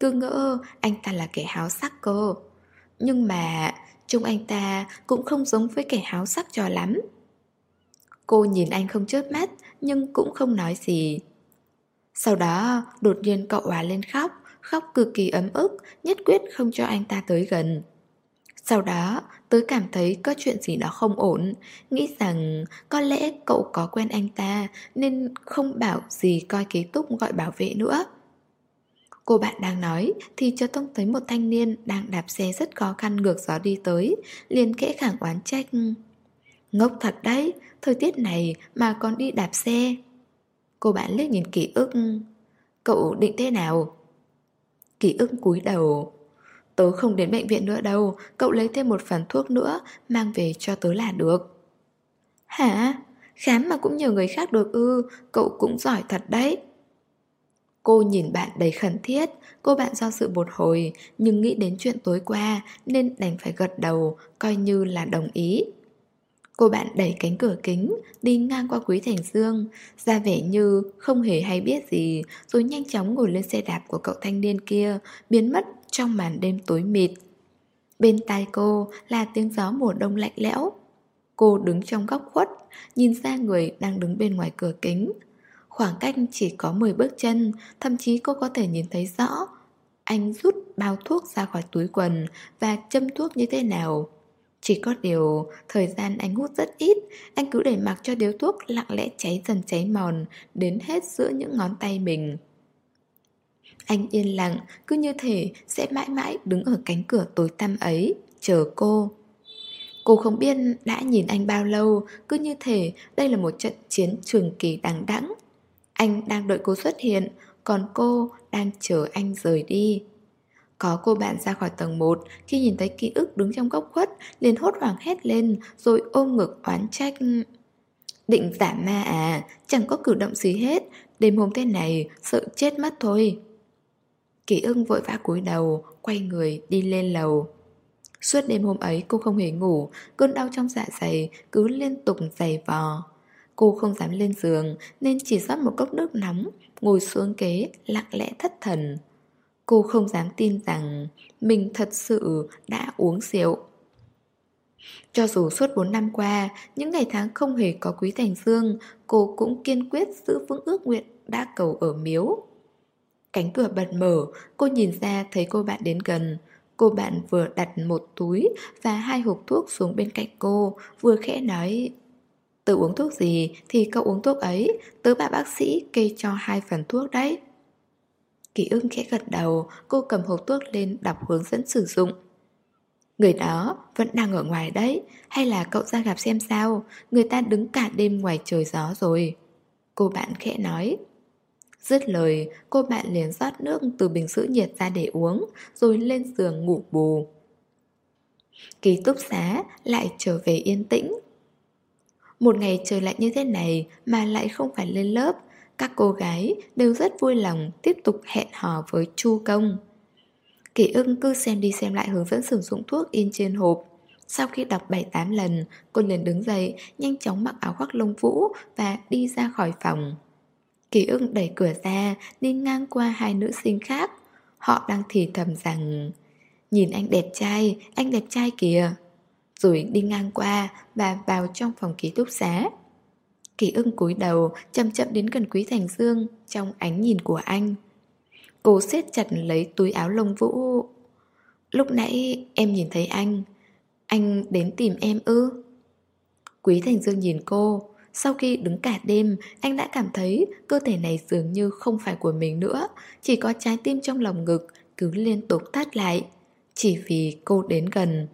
Cứ ngỡ anh ta là kẻ háo sắc cơ Nhưng mà Trông anh ta cũng không giống với kẻ háo sắc cho lắm Cô nhìn anh không chớp mắt nhưng cũng không nói gì. Sau đó đột nhiên cậu hòa lên khóc, khóc cực kỳ ấm ức, nhất quyết không cho anh ta tới gần. Sau đó, tớ cảm thấy có chuyện gì đó không ổn, nghĩ rằng có lẽ cậu có quen anh ta nên không bảo gì coi ký túc gọi bảo vệ nữa. Cô bạn đang nói thì cho tông thấy một thanh niên đang đạp xe rất khó khăn ngược gió đi tới, liền kẽ khẳng oán trách. Ngốc thật đấy, thời tiết này mà còn đi đạp xe. Cô bạn liếc nhìn ký ức. Cậu định thế nào? Ký ức cúi đầu. Tớ không đến bệnh viện nữa đâu, cậu lấy thêm một phần thuốc nữa, mang về cho tớ là được. Hả? Khám mà cũng nhờ người khác được ư, cậu cũng giỏi thật đấy. Cô nhìn bạn đầy khẩn thiết, cô bạn do sự một hồi, nhưng nghĩ đến chuyện tối qua nên đành phải gật đầu, coi như là đồng ý. Cô bạn đẩy cánh cửa kính, đi ngang qua Quý Thành Dương, ra vẻ như không hề hay biết gì, rồi nhanh chóng ngồi lên xe đạp của cậu thanh niên kia, biến mất trong màn đêm tối mịt. Bên tai cô là tiếng gió mùa đông lạnh lẽo. Cô đứng trong góc khuất, nhìn ra người đang đứng bên ngoài cửa kính. Khoảng cách chỉ có 10 bước chân, thậm chí cô có thể nhìn thấy rõ. Anh rút bao thuốc ra khỏi túi quần và châm thuốc như thế nào. Chỉ có điều, thời gian anh hút rất ít, anh cứ để mặc cho điếu thuốc lặng lẽ cháy dần cháy mòn, đến hết giữa những ngón tay mình. Anh yên lặng, cứ như thể sẽ mãi mãi đứng ở cánh cửa tối tăm ấy, chờ cô. Cô không biết đã nhìn anh bao lâu, cứ như thể đây là một trận chiến trường kỳ đằng đẵng. Anh đang đợi cô xuất hiện, còn cô đang chờ anh rời đi. Có cô bạn ra khỏi tầng 1 Khi nhìn thấy ký ức đứng trong góc khuất liền hốt hoảng hét lên Rồi ôm ngực oán trách Định giả ma à Chẳng có cử động gì hết Đêm hôm thế này sợ chết mất thôi Kỳ ưng vội vã cúi đầu Quay người đi lên lầu Suốt đêm hôm ấy cô không hề ngủ Cơn đau trong dạ dày cứ liên tục dày vò Cô không dám lên giường Nên chỉ rót một cốc nước nóng Ngồi xuống kế lặng lẽ thất thần Cô không dám tin rằng mình thật sự đã uống rượu. Cho dù suốt 4 năm qua, những ngày tháng không hề có Quý Thành Dương, cô cũng kiên quyết giữ vững ước nguyện đã cầu ở miếu. Cánh cửa bật mở, cô nhìn ra thấy cô bạn đến gần. Cô bạn vừa đặt một túi và hai hộp thuốc xuống bên cạnh cô, vừa khẽ nói Tớ uống thuốc gì thì cậu uống thuốc ấy, tớ bà bác sĩ kê cho hai phần thuốc đấy. Ký ưng khẽ gật đầu, cô cầm hộp thuốc lên đọc hướng dẫn sử dụng. Người đó vẫn đang ở ngoài đấy, hay là cậu ra gặp xem sao, người ta đứng cả đêm ngoài trời gió rồi. Cô bạn khẽ nói. Dứt lời, cô bạn liền rót nước từ bình sữa nhiệt ra để uống, rồi lên giường ngủ bù. Ký túc xá lại trở về yên tĩnh. Một ngày trời lạnh như thế này mà lại không phải lên lớp, các cô gái đều rất vui lòng tiếp tục hẹn hò với Chu Công. Kỷ ưng cứ xem đi xem lại hướng dẫn sử dụng thuốc in trên hộp. Sau khi đọc 7-8 lần, cô liền đứng dậy, nhanh chóng mặc áo khoác lông vũ và đi ra khỏi phòng. Kỳ ưng đẩy cửa ra, đi ngang qua hai nữ sinh khác. Họ đang thì thầm rằng Nhìn anh đẹp trai, anh đẹp trai kìa. Rồi đi ngang qua và vào trong phòng ký túc xá. Kỳ ưng cúi đầu, chậm chậm đến gần Quý Thành Dương trong ánh nhìn của anh. Cô siết chặt lấy túi áo lông vũ. Lúc nãy em nhìn thấy anh. Anh đến tìm em ư? Quý Thành Dương nhìn cô. Sau khi đứng cả đêm, anh đã cảm thấy cơ thể này dường như không phải của mình nữa. Chỉ có trái tim trong lòng ngực cứ liên tục thắt lại. Chỉ vì cô đến gần.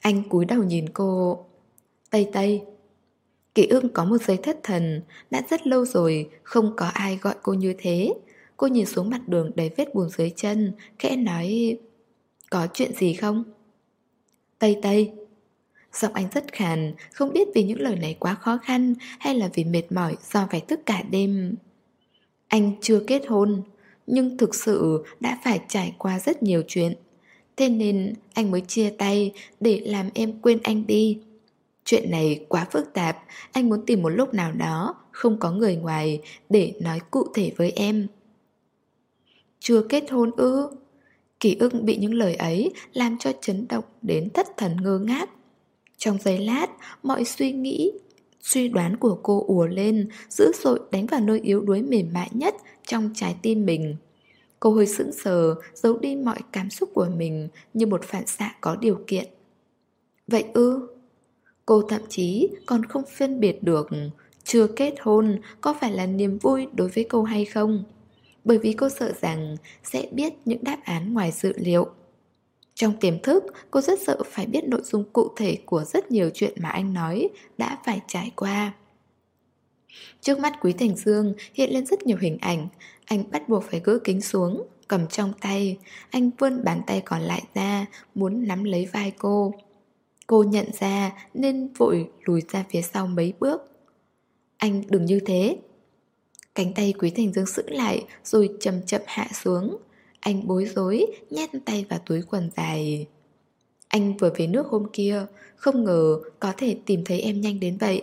Anh cúi đầu nhìn cô. Tây Tây, Kỷ ương có một giây thất thần Đã rất lâu rồi Không có ai gọi cô như thế Cô nhìn xuống mặt đường đầy vết bùn dưới chân Khẽ nói Có chuyện gì không? Tây Tây Giọng anh rất khàn Không biết vì những lời này quá khó khăn Hay là vì mệt mỏi do phải thức cả đêm Anh chưa kết hôn Nhưng thực sự đã phải trải qua rất nhiều chuyện Thế nên anh mới chia tay Để làm em quên anh đi Chuyện này quá phức tạp, anh muốn tìm một lúc nào đó, không có người ngoài, để nói cụ thể với em. Chưa kết hôn ư? kỷ ưng bị những lời ấy làm cho chấn động đến thất thần ngơ ngác. Trong giây lát, mọi suy nghĩ, suy đoán của cô ùa lên, dữ dội đánh vào nơi yếu đuối mềm mại nhất trong trái tim mình. Cô hơi sững sờ, giấu đi mọi cảm xúc của mình như một phản xạ có điều kiện. Vậy ư? Cô thậm chí còn không phân biệt được chưa kết hôn có phải là niềm vui đối với cô hay không. Bởi vì cô sợ rằng sẽ biết những đáp án ngoài dự liệu. Trong tiềm thức, cô rất sợ phải biết nội dung cụ thể của rất nhiều chuyện mà anh nói đã phải trải qua. Trước mắt Quý Thành Dương hiện lên rất nhiều hình ảnh, anh bắt buộc phải gỡ kính xuống, cầm trong tay, anh vươn bàn tay còn lại ra, muốn nắm lấy vai cô. Cô nhận ra nên vội lùi ra phía sau mấy bước. Anh đừng như thế. Cánh tay Quý Thành Dương sững lại Rồi chậm chậm hạ xuống. Anh bối rối nhét tay vào túi quần dài Anh vừa về nước hôm kia Không ngờ có thể tìm thấy em nhanh đến vậy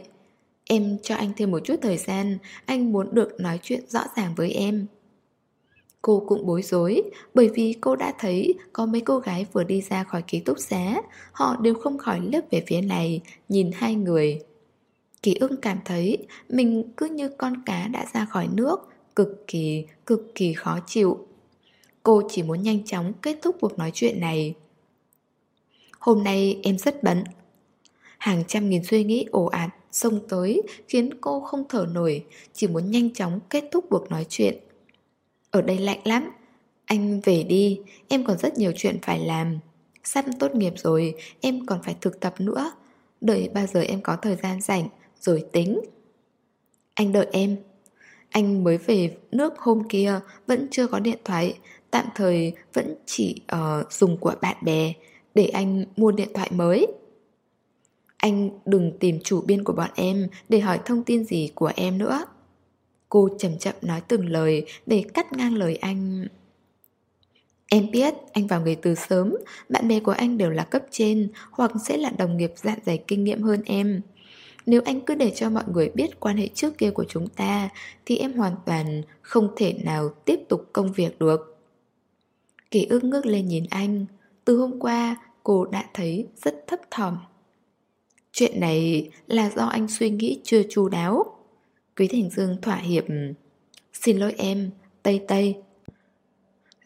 Em cho anh thêm một chút thời gian Anh muốn được nói chuyện rõ ràng với em Cô cũng bối rối bởi vì cô đã thấy có mấy cô gái vừa đi ra khỏi ký túc xá, họ đều không khỏi lướt về phía này, nhìn hai người. Kỳ ức cảm thấy mình cứ như con cá đã ra khỏi nước, cực kỳ, cực kỳ khó chịu. Cô chỉ muốn nhanh chóng kết thúc cuộc nói chuyện này. Hôm nay em rất bận. Hàng trăm nghìn suy nghĩ ồ ạt xông tới khiến cô không thở nổi, chỉ muốn nhanh chóng kết thúc cuộc nói chuyện. Ở đây lạnh lắm Anh về đi Em còn rất nhiều chuyện phải làm Sắp tốt nghiệp rồi Em còn phải thực tập nữa Đợi bao giờ em có thời gian rảnh Rồi tính Anh đợi em Anh mới về nước hôm kia Vẫn chưa có điện thoại Tạm thời vẫn chỉ uh, dùng của bạn bè Để anh mua điện thoại mới. Anh đừng tìm chủ biên của bọn em Để hỏi thông tin gì của em nữa. Cô chậm chậm nói từng lời Để cắt ngang lời anh. Em biết anh vào nghề từ sớm Bạn bè của anh đều là cấp trên Hoặc sẽ là đồng nghiệp dạn dày kinh nghiệm hơn em. Nếu anh cứ để cho mọi người biết quan hệ trước kia của chúng ta Thì em hoàn toàn không thể nào tiếp tục công việc được. Kỳ ức ngước lên nhìn anh Từ hôm qua cô đã thấy rất thấp thỏm Chuyện này là do anh suy nghĩ chưa chu đáo Quý Thành Dương thỏa hiệp Xin lỗi em, Tây Tây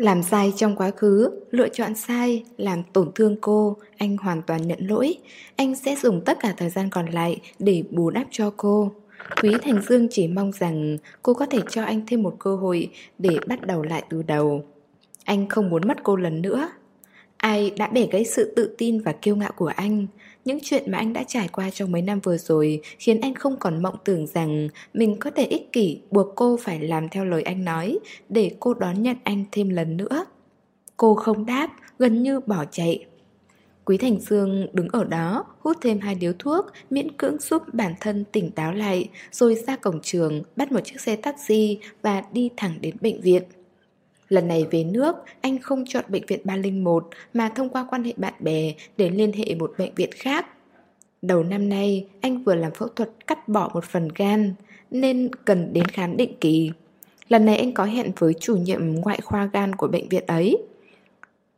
làm sai trong quá khứ, lựa chọn sai, làm tổn thương cô, anh hoàn toàn nhận lỗi. Anh sẽ dùng tất cả thời gian còn lại để bù đắp cho cô. Quý Thành Dương chỉ mong rằng cô có thể cho anh thêm một cơ hội để bắt đầu lại từ đầu. Anh không muốn mất cô lần nữa. Ai đã bẻ gãy sự tự tin và kiêu ngạo của anh Những chuyện mà anh đã trải qua trong mấy năm vừa rồi Khiến anh không còn mộng tưởng rằng Mình có thể ích kỷ buộc cô phải làm theo lời anh nói Để cô đón nhận anh thêm lần nữa Cô không đáp, gần như bỏ chạy Quý Thành Dương đứng ở đó, hút thêm hai điếu thuốc, miễn cưỡng giúp bản thân tỉnh táo lại, rồi ra cổng trường, bắt một chiếc xe taxi và đi thẳng đến bệnh viện. Lần này về nước, anh không chọn bệnh viện 301 mà thông qua quan hệ bạn bè để liên hệ một bệnh viện khác. Đầu năm nay, anh vừa làm phẫu thuật cắt bỏ một phần gan, nên cần đến khám định kỳ. Lần này anh có hẹn với chủ nhiệm ngoại khoa gan của bệnh viện ấy.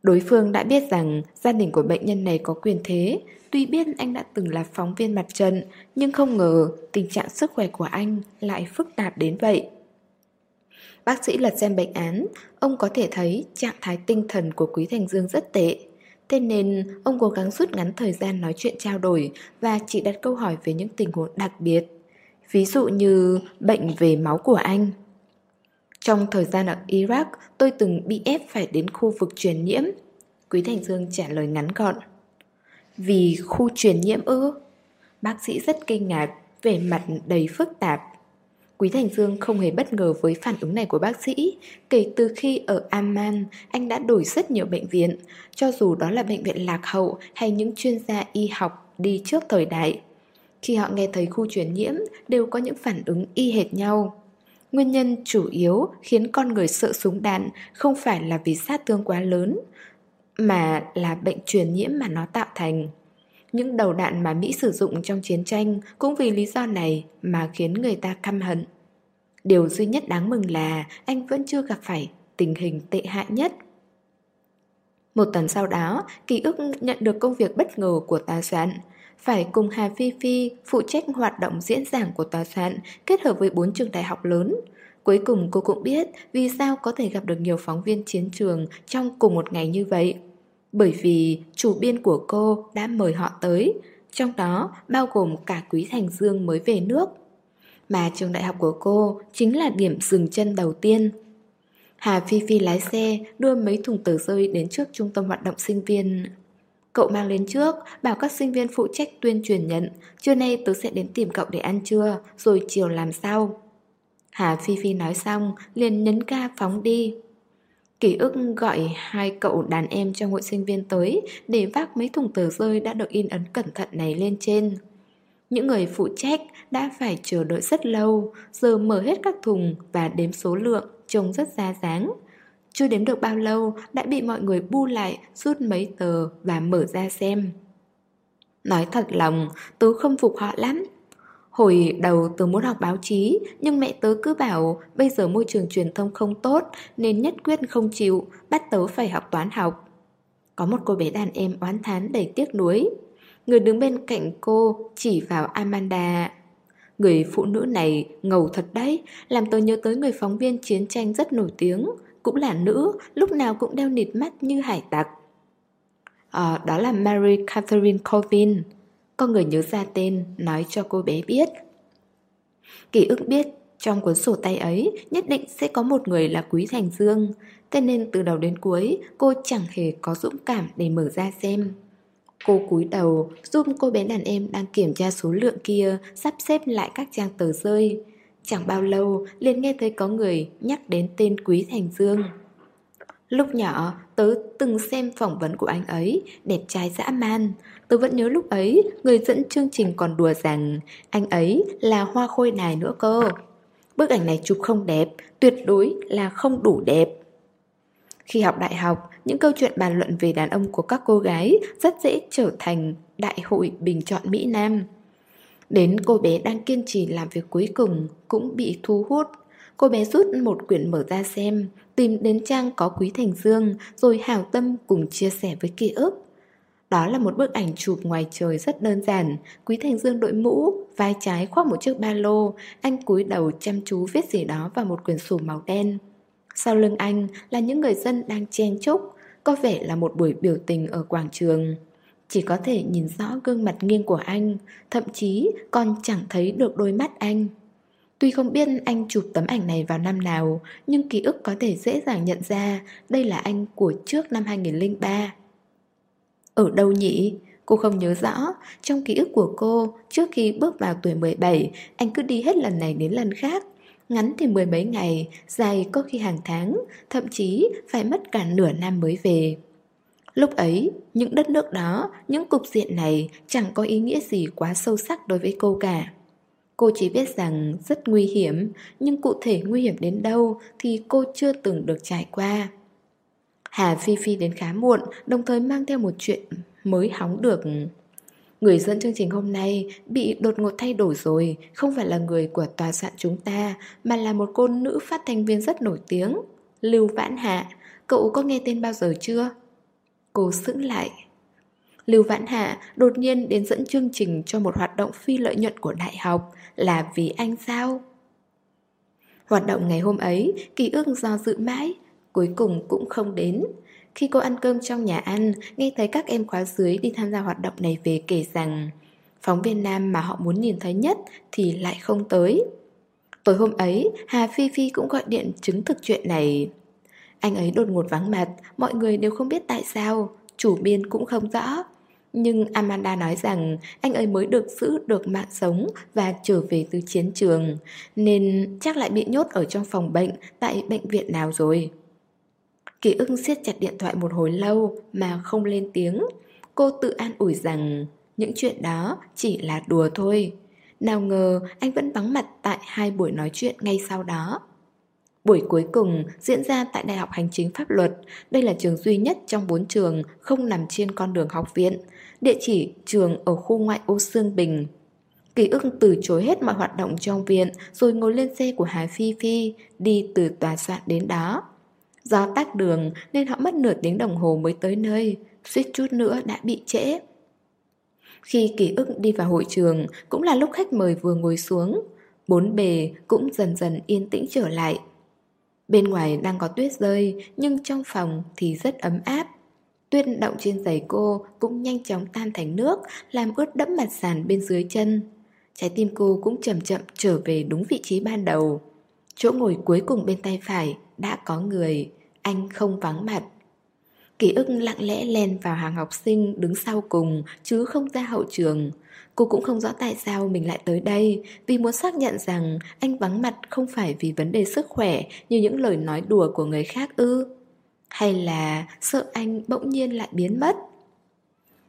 Đối phương đã biết rằng gia đình của bệnh nhân này có quyền thế, tuy biết anh đã từng là phóng viên mặt trận, nhưng không ngờ tình trạng sức khỏe của anh lại phức tạp đến vậy. Bác sĩ lật xem bệnh án, ông có thể thấy trạng thái tinh thần của Quý Thành Dương rất tệ. Thế nên ông cố gắng rút ngắn thời gian nói chuyện trao đổi và chỉ đặt câu hỏi về những tình huống đặc biệt. Ví dụ như bệnh về máu của anh. Trong thời gian ở Iraq, tôi từng bị ép phải đến khu vực truyền nhiễm. Quý Thành Dương trả lời ngắn gọn. Vì khu truyền nhiễm ư? Bác sĩ rất kinh ngạc, vẻ mặt đầy phức tạp. Quý Thành Dương không hề bất ngờ với phản ứng này của bác sĩ. Kể từ khi ở Amman, anh đã đổi rất nhiều bệnh viện, cho dù đó là bệnh viện lạc hậu hay những chuyên gia y học đi trước thời đại. Khi họ nghe thấy khu truyền nhiễm, đều có những phản ứng y hệt nhau. Nguyên nhân chủ yếu khiến con người sợ súng đạn không phải là vì sát thương quá lớn, mà là bệnh truyền nhiễm mà nó tạo thành. Những đầu đạn mà Mỹ sử dụng trong chiến tranh cũng vì lý do này mà khiến người ta căm hận. Điều duy nhất đáng mừng là anh vẫn chưa gặp phải tình hình tệ hại nhất. Một tuần sau đó, ký ức nhận được công việc bất ngờ của tòa soạn. Phải cùng Hà Phi Phi phụ trách hoạt động diễn giảng của tòa soạn kết hợp với bốn trường đại học lớn. Cuối cùng cô cũng biết vì sao có thể gặp được nhiều phóng viên chiến trường trong cùng một ngày như vậy bởi vì chủ biên của cô đã mời họ tới, trong đó bao gồm cả Quý Thành Dương mới về nước. Mà trường đại học của cô chính là điểm dừng chân đầu tiên. Hà Phi Phi lái xe đưa mấy thùng tờ rơi đến trước trung tâm hoạt động sinh viên. Cậu mang lên trước, bảo các sinh viên phụ trách tuyên truyền nhận, trưa nay tớ sẽ đến tìm cậu để ăn trưa, rồi chiều làm sau. Hà Phi Phi nói xong, liền nhấn ca phóng đi. Ký ức gọi hai cậu đàn em trong hội sinh viên tới để vác mấy thùng tờ rơi đã được in ấn cẩn thận này lên trên. Những người phụ trách đã phải chờ đợi rất lâu, giờ mở hết các thùng và đếm số lượng, trông rất ra dáng. Chưa đếm được bao lâu đã bị mọi người bu lại, rút mấy tờ và mở ra xem. Nói thật lòng, Tú không phục họ lắm. Hồi đầu tớ muốn học báo chí, nhưng mẹ tớ cứ bảo bây giờ môi trường truyền thông không tốt nên nhất quyết không chịu, bắt tớ phải học toán học. Có một cô bé đàn em oán thán đầy tiếc nuối. Người đứng bên cạnh cô chỉ vào Amanda. Người phụ nữ này ngầu thật đấy, làm tớ nhớ tới người phóng viên chiến tranh rất nổi tiếng, cũng là nữ, lúc nào cũng đeo nịt mắt như hải tặc. À, đó là Mary Catherine Colvin, con người nhớ ra tên, Nói cho cô bé biết. Ký ức biết, Trong cuốn sổ tay ấy nhất định sẽ có một người là Quý Thành Dương. Thế nên từ đầu đến cuối, cô chẳng hề có dũng cảm để mở ra xem. Cô cúi đầu, giúp cô bé đàn em đang kiểm tra số lượng kia, sắp xếp lại các trang tờ rơi. Chẳng bao lâu, liền nghe thấy có người nhắc đến tên Quý Thành Dương. Lúc nhỏ, tớ từng xem phỏng vấn của anh ấy, Đẹp trai dã man tôi vẫn nhớ lúc ấy, người dẫn chương trình còn đùa rằng, Anh ấy là hoa khôi đài nữa cơ. Bức ảnh này chụp không đẹp, Tuyệt đối là không đủ đẹp. Khi học đại học, Những câu chuyện bàn luận về đàn ông của các cô gái Rất dễ trở thành đại hội bình chọn Mỹ Nam. Đến cô bé đang kiên trì làm việc cuối cùng Cũng bị thu hút. Cô bé rút một quyển mở ra xem, Tìm đến trang có Quý Thành Dương Rồi hào tâm cùng chia sẻ với ký ức đó là một bức ảnh chụp ngoài trời rất đơn giản. Quý Thành Dương đội mũ, Vai trái khoác một chiếc ba lô, Anh cúi đầu chăm chú viết gì đó vào một quyển sổ màu đen. Sau lưng anh là những người dân đang chen chúc, Có vẻ là một buổi biểu tình ở quảng trường. Chỉ có thể nhìn rõ gương mặt nghiêng của anh, Thậm chí còn chẳng thấy được đôi mắt anh. Tuy không biết anh chụp tấm ảnh này vào năm nào, Nhưng ký ức có thể dễ dàng nhận ra Đây là anh của trước năm 2003 ở đâu nhỉ? Cô không nhớ rõ, trong ký ức của cô, trước khi bước vào tuổi 17, anh cứ đi hết lần này đến lần khác. Ngắn thì mười mấy ngày, dài có khi hàng tháng, thậm chí phải mất cả nửa năm mới về. Lúc ấy, những đất nước đó, những cục diện này chẳng có ý nghĩa gì quá sâu sắc đối với cô cả. Cô chỉ biết rằng rất nguy hiểm, nhưng cụ thể nguy hiểm đến đâu thì cô chưa từng được trải qua. Hà Phi Phi đến khá muộn, đồng thời mang theo một chuyện mới hóng được. Người dẫn chương trình hôm nay bị đột ngột thay đổi rồi, không phải là người của tòa soạn chúng ta, mà là một cô nữ phát thanh viên rất nổi tiếng, Lưu Vãn Hạ. Cậu có nghe tên bao giờ chưa? Cô sững lại. Lưu Vãn Hạ đột nhiên đến dẫn chương trình cho một hoạt động phi lợi nhuận của đại học là vì anh sao? Hoạt động ngày hôm ấy, kỳ ức do dự mãi, cuối cùng cũng không đến. Khi cô ăn cơm trong nhà ăn, nghe thấy các em khóa dưới đi tham gia hoạt động này về kể rằng phóng viên nam mà họ muốn nhìn thấy nhất thì lại không tới. Tối hôm ấy, Hà Phi Phi cũng gọi điện chứng thực chuyện này. Anh ấy đột ngột vắng mặt, mọi người đều không biết tại sao, chủ biên cũng không rõ. Nhưng Amanda nói rằng anh ấy mới được giữ được mạng sống và trở về từ chiến trường, nên chắc lại bị nhốt ở trong phòng bệnh tại bệnh viện nào rồi. Kỳ ưng siết chặt điện thoại một hồi lâu mà không lên tiếng. Cô tự an ủi rằng, những chuyện đó chỉ là đùa thôi. Nào ngờ anh vẫn vắng mặt tại hai buổi nói chuyện ngay sau đó. Buổi cuối cùng diễn ra tại Đại học Hành chính Pháp luật. Đây là trường duy nhất trong bốn trường không nằm trên con đường học viện. Địa chỉ trường ở khu ngoại ô Sương Bình. Kỳ ưng từ chối hết mọi hoạt động trong viện rồi ngồi lên xe của Hà Phi Phi đi từ tòa soạn đến đó. Do tắt đường nên họ mất nửa tiếng đồng hồ mới tới nơi, suýt chút nữa đã bị trễ. Khi ký ức đi vào hội trường cũng là lúc khách mời vừa ngồi xuống, bốn bề cũng dần dần yên tĩnh trở lại. Bên ngoài đang có tuyết rơi nhưng trong phòng thì rất ấm áp. Tuyết động trên giày cô cũng nhanh chóng tan thành nước làm ướt đẫm mặt sàn bên dưới chân. Trái tim cô cũng chậm chậm trở về đúng vị trí ban đầu. Chỗ ngồi cuối cùng bên tay phải đã có người, anh không vắng mặt. Ký ức lặng lẽ len vào hàng học sinh đứng sau cùng chứ không ra hậu trường. Cô cũng không rõ tại sao mình lại tới đây vì muốn xác nhận rằng anh vắng mặt không phải vì vấn đề sức khỏe như những lời nói đùa của người khác ư. Hay là sợ anh bỗng nhiên lại biến mất.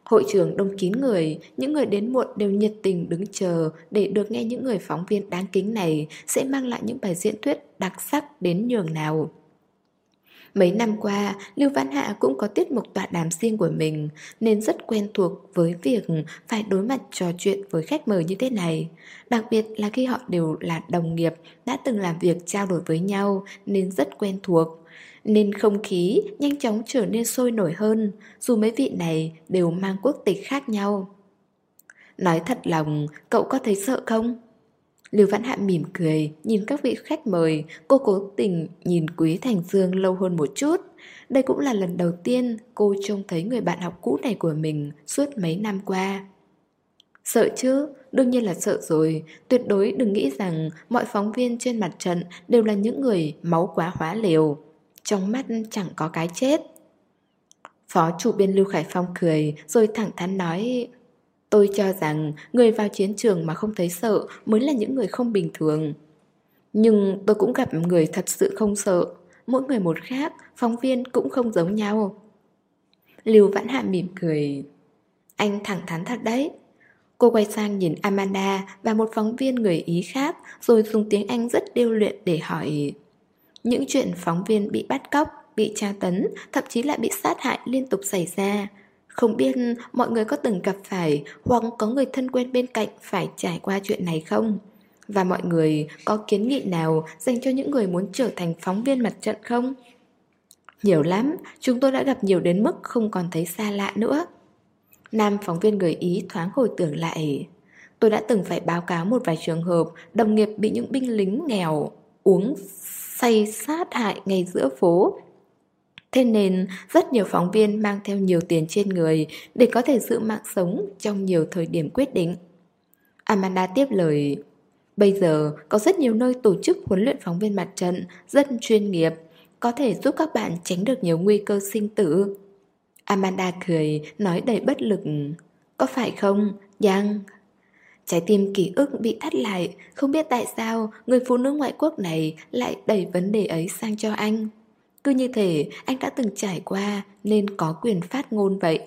Hội trường đông kín người, những người đến muộn đều nhiệt tình đứng chờ để được nghe những người phóng viên đáng kính này sẽ mang lại những bài diễn thuyết đặc sắc đến nhường nào. Mấy năm qua, Lưu Văn Hạ cũng có tiết mục tọa đàm riêng của mình nên rất quen thuộc với việc phải đối mặt trò chuyện với khách mời như thế này. Đặc biệt là khi họ đều là đồng nghiệp, đã từng làm việc trao đổi với nhau nên rất quen thuộc. Nên không khí nhanh chóng trở nên sôi nổi hơn, dù mấy vị này đều mang quốc tịch khác nhau. Nói thật lòng, cậu có thấy sợ không? Lưu Vãn Hạ mỉm cười, nhìn các vị khách mời, cô cố tình nhìn Quý Thành Dương lâu hơn một chút. Đây cũng là lần đầu tiên cô trông thấy người bạn học cũ này của mình suốt mấy năm qua. Sợ chứ, đương nhiên là sợ rồi, tuyệt đối đừng nghĩ rằng mọi phóng viên trên mặt trận đều là những người máu quá hóa liều. Trong mắt chẳng có cái chết. Phó chủ biên Lưu Khải Phong cười rồi thẳng thắn nói Tôi cho rằng người vào chiến trường mà không thấy sợ mới là những người không bình thường. Nhưng tôi cũng gặp người thật sự không sợ. Mỗi người một khác, phóng viên cũng không giống nhau. Lưu Vãn Hạ mỉm cười. Anh thẳng thắn thật đấy. Cô quay sang nhìn Amanda và một phóng viên người Ý khác rồi dùng tiếng Anh rất điêu luyện để hỏi những chuyện phóng viên bị bắt cóc, bị tra tấn, thậm chí lại bị sát hại liên tục xảy ra không biết mọi người có từng gặp phải hoặc có người thân quen bên cạnh phải trải qua chuyện này không? Và mọi người có kiến nghị nào dành cho những người muốn trở thành phóng viên mặt trận không? Nhiều lắm, chúng tôi đã gặp nhiều đến mức không còn thấy xa lạ nữa. Nam phóng viên người Ý thoáng hồi tưởng lại. Tôi đã từng phải báo cáo một vài trường hợp đồng nghiệp bị những binh lính nghèo uống say sát hại ngay giữa phố Thế nên rất nhiều phóng viên mang theo nhiều tiền trên người để có thể giữ mạng sống trong nhiều thời điểm quyết định. Amanda tiếp lời Bây giờ có rất nhiều nơi tổ chức huấn luyện phóng viên mặt trận rất chuyên nghiệp, có thể giúp các bạn tránh được nhiều nguy cơ sinh tử. Amanda cười, nói đầy bất lực. Có phải không? Yang. Trái tim ký ức bị thắt lại, không biết tại sao người phụ nữ ngoại quốc này lại đẩy vấn đề ấy sang cho anh. Cứ như thể anh đã từng trải qua nên có quyền phát ngôn vậy.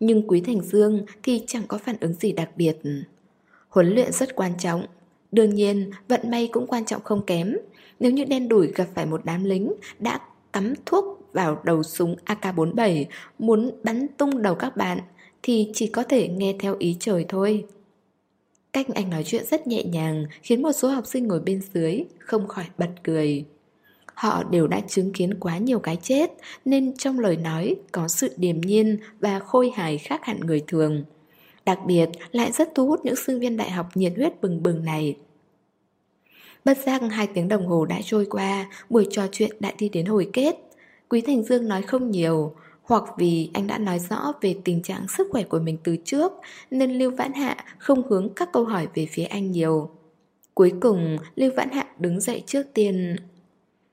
Nhưng Quý Thành Dương thì chẳng có phản ứng gì đặc biệt. Huấn luyện rất quan trọng. Đương nhiên, vận may cũng quan trọng không kém. Nếu như đen đủi gặp phải một đám lính đã cắm thuốc vào đầu súng AK-47 muốn bắn tung đầu các bạn thì chỉ có thể nghe theo ý trời thôi. Cách anh nói chuyện rất nhẹ nhàng, khiến một số học sinh ngồi bên dưới không khỏi bật cười. Họ đều đã chứng kiến quá nhiều cái chết, Nên trong lời nói có sự điềm nhiên và khôi hài khác hẳn người thường. Đặc biệt, lại rất thu hút những sinh viên đại học nhiệt huyết bừng bừng này. Bất giác hai tiếng đồng hồ đã trôi qua, Buổi trò chuyện đã đi đến hồi kết. Quý Thành Dương nói không nhiều hoặc vì anh đã nói rõ về tình trạng sức khỏe của mình từ trước Nên Lưu Vãn Hạ không hướng các câu hỏi về phía anh nhiều Cuối cùng Lưu Vãn Hạ đứng dậy trước tiên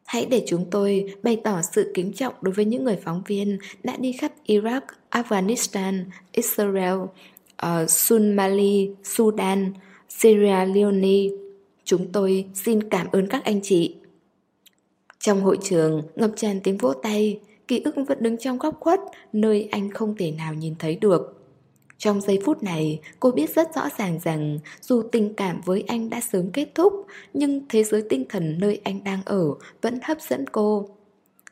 Hãy để chúng tôi bày tỏ sự kính trọng đối với những người phóng viên đã đi khắp Iraq, Afghanistan, Israel, uh, Somalia, Sudan, Sierra Leone. Chúng tôi xin cảm ơn các anh chị. Trong hội trường, ngập tràn tiếng vỗ tay, ký ức vẫn đứng trong góc khuất, nơi anh không thể nào nhìn thấy được. Trong giây phút này, cô biết rất rõ ràng rằng dù tình cảm với anh đã sớm kết thúc, nhưng thế giới tinh thần nơi anh đang ở vẫn hấp dẫn cô.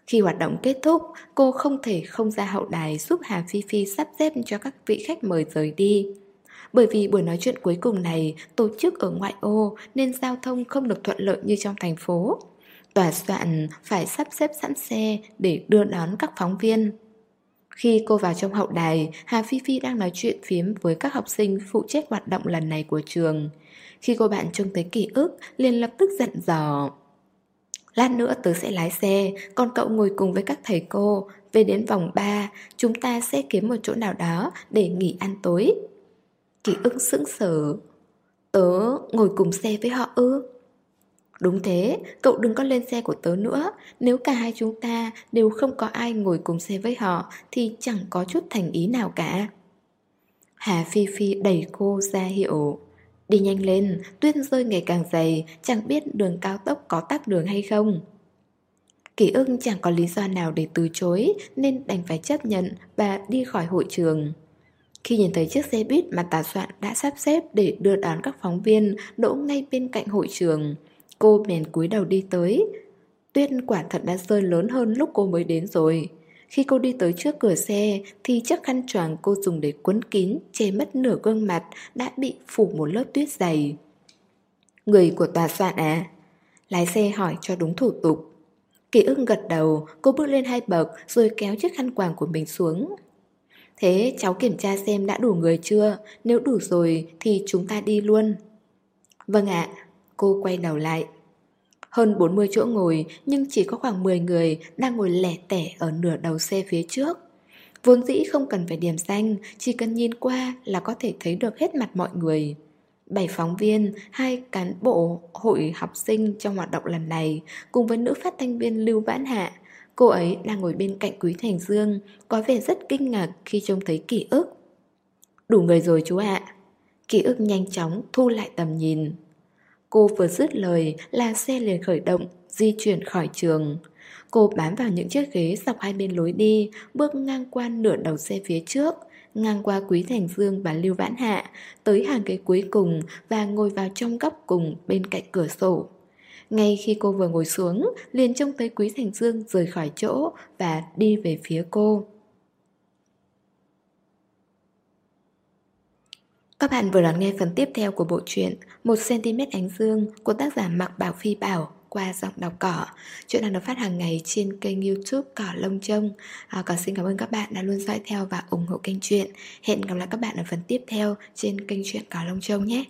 Khi hoạt động kết thúc, cô không thể không ra hậu đài giúp Hà Phi Phi sắp xếp cho các vị khách mời rời đi. Bởi vì buổi nói chuyện cuối cùng này tổ chức ở ngoại ô nên giao thông không được thuận lợi như trong thành phố. Tòa soạn phải sắp xếp sẵn xe để đưa đón các phóng viên. Khi cô vào trong hậu đài, Hà Phi Phi đang nói chuyện phím với các học sinh phụ trách hoạt động lần này của trường. Khi cô bạn trông thấy ký ức, liền lập tức giận dò. Lát nữa tớ sẽ lái xe, còn cậu ngồi cùng với các thầy cô. Về đến vòng 3, chúng ta sẽ kiếm một chỗ nào đó để nghỉ ăn tối. Ký ức sững sờ. Tớ ngồi cùng xe với họ ư? Đúng thế, cậu đừng có lên xe của tớ nữa. Nếu cả hai chúng ta đều không có ai ngồi cùng xe với họ Thì chẳng có chút thành ý nào cả. Hà Phi Phi đẩy cô ra hiệu Đi nhanh lên, tuyết rơi ngày càng dày Chẳng biết đường cao tốc có tắt đường hay không. Kỷ ưng chẳng có lý do nào để từ chối Nên đành phải chấp nhận và đi khỏi hội trường. Khi nhìn thấy chiếc xe buýt mà tà soạn đã sắp xếp để đưa đón các phóng viên đỗ ngay bên cạnh hội trường, Cô bèn cúi đầu đi tới. Tuyết quả thật đã rơi lớn hơn lúc cô mới đến rồi. Khi cô đi tới trước cửa xe, Thì chiếc khăn choàng cô dùng để quấn kín, Che mất nửa gương mặt Đã bị phủ một lớp tuyết dày. Người của tòa soạn à? Lái xe hỏi cho đúng thủ tục. Kỳ ưng gật đầu, Cô bước lên hai bậc Rồi kéo chiếc khăn quàng của mình xuống. Thế cháu kiểm tra xem đã đủ người chưa? Nếu đủ rồi thì chúng ta đi luôn. Vâng ạ. Cô quay đầu lại Hơn 40 chỗ ngồi nhưng chỉ có khoảng 10 người đang ngồi lẻ tẻ ở nửa đầu xe phía trước Vốn dĩ không cần phải điểm danh, chỉ cần nhìn qua là có thể thấy được hết mặt mọi người. Bảy phóng viên, hai cán bộ hội học sinh trong hoạt động lần này, cùng với nữ phát thanh viên Lưu Vãn Hạ. Cô ấy đang ngồi bên cạnh Quý Thành Dương, có vẻ rất kinh ngạc khi trông thấy ký ức. Đủ người rồi chú ạ. Ký ức nhanh chóng thu lại tầm nhìn. Cô vừa dứt lời là xe liền khởi động, di chuyển khỏi trường. Cô bám vào những chiếc ghế dọc hai bên lối đi, bước ngang qua nửa đầu xe phía trước, ngang qua Quý Thành Dương và Lưu Vãn Hạ, tới hàng ghế cuối cùng và ngồi vào trong góc cùng bên cạnh cửa sổ. Ngay khi cô vừa ngồi xuống, liền trông thấy Quý Thành Dương rời khỏi chỗ và đi về phía cô. Các bạn vừa đón nghe phần tiếp theo của bộ truyện 1cm ánh dương của tác giả Mạc Bảo Phi Bảo qua giọng đọc cỏ. Chuyện đang được phát hàng ngày trên kênh youtube Cỏ Lông Trông. À, còn xin cảm ơn các bạn đã luôn dõi theo và ủng hộ kênh truyện. Hẹn gặp lại các bạn ở phần tiếp theo trên kênh truyện Cỏ Lông Trông nhé.